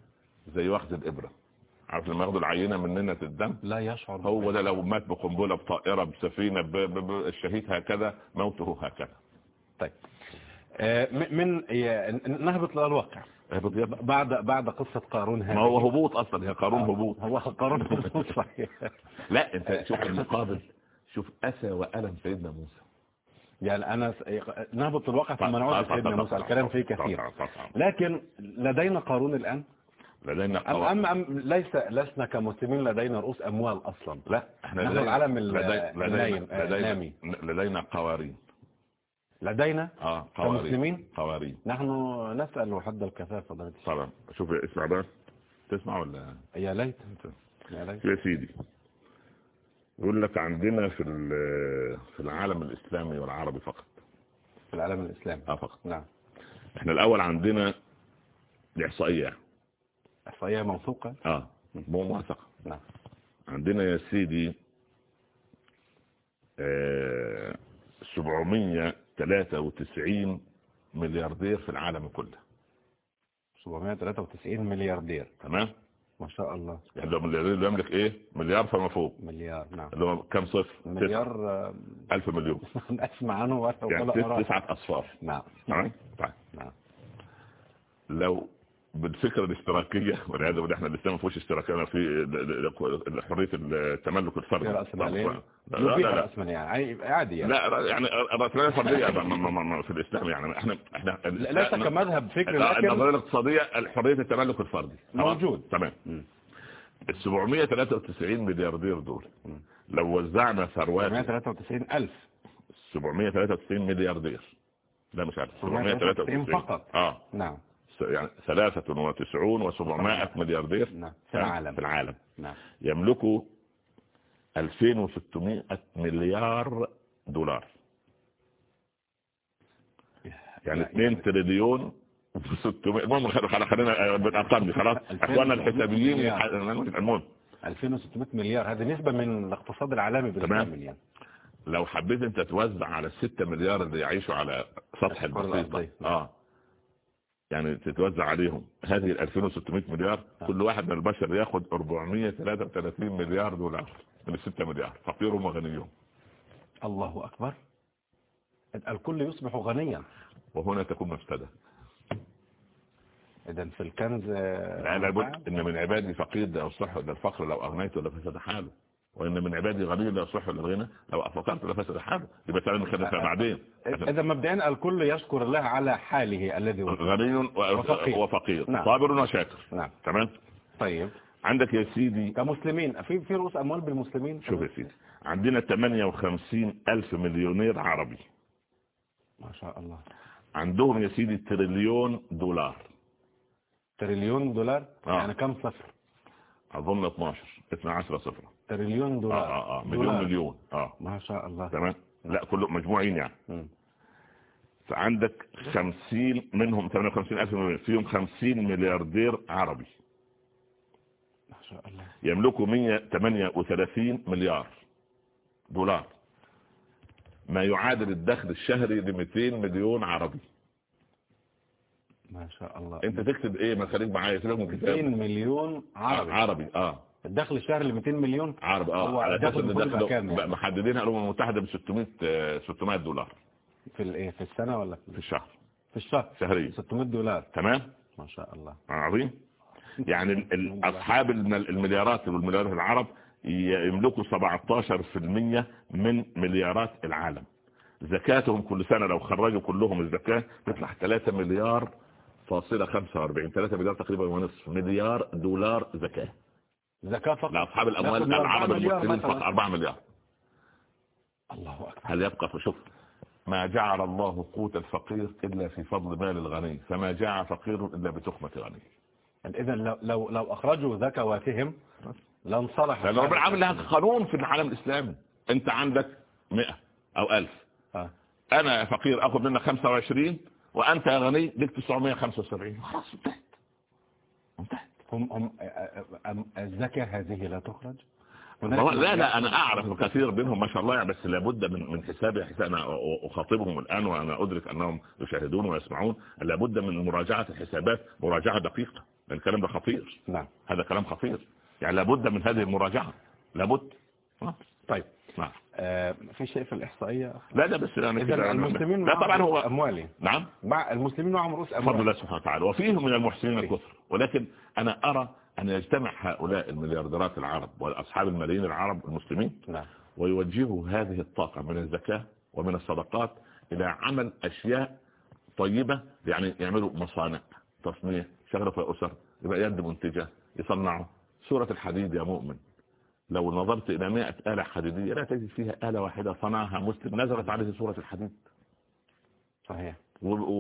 زي واخد الإبرة. عارف لما ياخدوا العينة مننا الدم؟ لا يشعر هو ده لو مات بقنبلة بطائرة بسفينة ب... ب... ب... الشهيد هكذا موته هكذا. طيب. آه، من نهبط للواقع بعد بعد قصة قارون هذه ما هو هبوط أصلا هي قارون هبوط. هو قارون هبوط صحيح. لا أنت شوف المقابل. شوف أسى وألم سيدنا موسى. يعني أنا نهبط للواقع ثم نعود لسيدنا موسى. الكلام فيه كثير. لكن لدينا قارون الآن؟ لدينا أم, أم, أم ليس لسنا كمسلمين لدينا رؤوس أموال أصلا. لا إحنا نحن لدينا العالم النايم- لدينا. لدينا, لدينا قوارين. لدينا؟ آه قوارين. كمسلمين؟ قوارين. نحن نسأل وحد فضيلة الشيخ. طبعا. شوف اسمع بقى تسمع ولا؟ يا ليت. يا ليت. يا سيدي. يقول لك عندنا في ال- في العالم الإسلامي والعربي فقط. في العالم الإسلامي. آه فقط. نعم. إحنا الأول عندنا الاحصائيه إحصائية موثوقة. آه مو موثقه نعم. عندنا يا سيدي آه 793 ملياردير في العالم كله. 793 ملياردير. تمام؟ ما شاء الله. يعني ملياردير اللي يملك إيه؟ مليار فما فوق. مليار نعم. اللي هو كم صفر مليار. ألف مليون. أسمع عنه يعني. تسعة أصفار. نعم. تمام؟ طيب. نعم. لو بالفكرة الاشتراكية والعياذ بالله إحنا الاسلام ما فيهوش اشتراكية في حرية التملك الفردي مالين لا لا لا, يعني عادي يعني. لا يعني الرأسمالية الفردية ما- في الإسلام يعني. إحنا إحنا لا- ليس كمذهب فكري لا، لكن النظرية الاقتصادية حرية التملك الفردي؟ موجود. تمام. ال 793 ملياردير دول. لو وزعنا ثروات 793 ألف. 793 ملياردير لا مش عارف 793 فقط. آه. نعم. يعني 93 و700 ملياردير نعم في العالم. في العالم. نعم. يملكوا 2600 مليار دولار. يعني 2 تريليون و 600 المهم خل- خل- خلينا بالارقام دي خلاص. أخواننا الحسابيين. المهم 2600 مليار. هذه نسبة من الاقتصاد العالمي تمام. بالكامل يعني لو حبيت أنت توزع على الستة مليار اللي يعيشوا على سطح البسيط الأرضية. آه. يعني تتوزع عليهم. هذه ال 2600 مليار كل واحد من البشر ياخد 433 مليار دولار من الستة مليار فقيرهم وغنيهم. الله أكبر. الكل يصبح غنيا. وهنا تكون مفسدة. إذا في الكنز آه، لا لابد إن من عبادي فقير لا يصح الا الفقر لو أغنيت لفسد حاله. وإن من عبادي غني لا يصح الا الغنى لو افقرت لفسد حاله يبقى تعالى نتكلم فيها بعدين. إذا مبدئيا الكل يشكر الله على حاله الذي هو غني وفقير. وفقير. نعم. صابر وشاكر. نعم. تمام؟ طيب. عندك يا سيدي كمسلمين في في رؤوس أموال بالمسلمين؟ شوف يا سيدي عندنا 58 ألف مليونير عربي. ما شاء الله. عندهم يا سيدي تريليون دولار. تريليون دولار؟ آه. يعني كم صفر؟ أظن 12 12 صفر. تريليون آه دولار. آه آه مليون دولار. مليون. آه. ما شاء الله. تمام. لا كله مجموعين يعني. مم. فعندك 50 منهم 58 ألف مليون. فيهم 50 ملياردير عربي. ما شاء الله. يملكوا 138 مليار دولار. ما يعادل الدخل الشهري ل 200 مليون عربي. ما شاء الله. أنت تكتب إيه؟ ما خليك معايا. سيبك من 200 كتاب مليون عربي. عربي آه. الدخل الشهري ل 200 مليون؟ عربي هو آه على أساس الدخل إن دخله يعني؟ محددينها الأمم المتحدة ب 600 آه، 600 دولار. في الايه في السنة ولا؟ في في, الشهر. في الشهر. شهريا. 600 دولار. تمام. ما شاء الله. عظيم. يعني أصحاب الم- المليارات والمليارات العرب يملكوا 17% من مليارات العالم. زكاتهم كل سنة لو خرجوا كلهم الزكاة تطلع 3 مليار فاصلة 45 3 مليار تقريبا ونصف مليار دولار زكاة. زكاة فقط؟ لأصحاب الأموال العرب مليار المسلمين. فقط 4 مليار. الله أكبر. هل يبقى؟ فشوف. ما جعل الله قوت الفقير إلا في فضل مال الغني فما جاع فقير إلا بتخمة غني إذا لو لو لو أخرجوا زكواتهم لانصلح لأن ربنا عامل لها قانون في العالم الإسلامي. أنت عندك 100 أو 1000 آه. أنا فقير أخذ منك 25 وأنت يا غني لك 975 خلاص انتهت. انتهت. هم هم أم- الزكاة هذه لا تخرج؟ لا لا أنا أعرف كثير منهم ما شاء الله يعني بس لابد من من حسابي حساب أنا أ- أخاطبهم الآن وأنا أدرك أنهم يشاهدون ويسمعون لابد من مراجعة الحسابات مراجعة دقيقة. لأن الكلام ده خطير. نعم. هذا كلام خطير. يعني لابد من هذه المراجعة. لابد. آه، طيب. نعم. آه في شيء في الإحصائية؟ لا ده بس يعني إذا كده- المسلمين لا طبعا هو أموالي. نعم. مع المسلمين معهم رؤوس بفضل أموال الله سبحانه وتعالى وفيهم من المحسنين الكثر ولكن أنا أرى أن يجتمع هؤلاء المليارديرات العرب وأصحاب الملايين العرب المسلمين نعم. ويوجهوا هذه الطاقة من الزكاة ومن الصدقات إلى عمل أشياء طيبة يعني يعملوا مصانع تصنيع شغلة في أسر يبقى يد منتجة يصنعوا. سورة الحديد يا مؤمن لو نظرت إلى مائة آلة حديدية لا تجد فيها آلة واحدة صنعها مسلم نزلت عليه سورة الحديد. صحيح.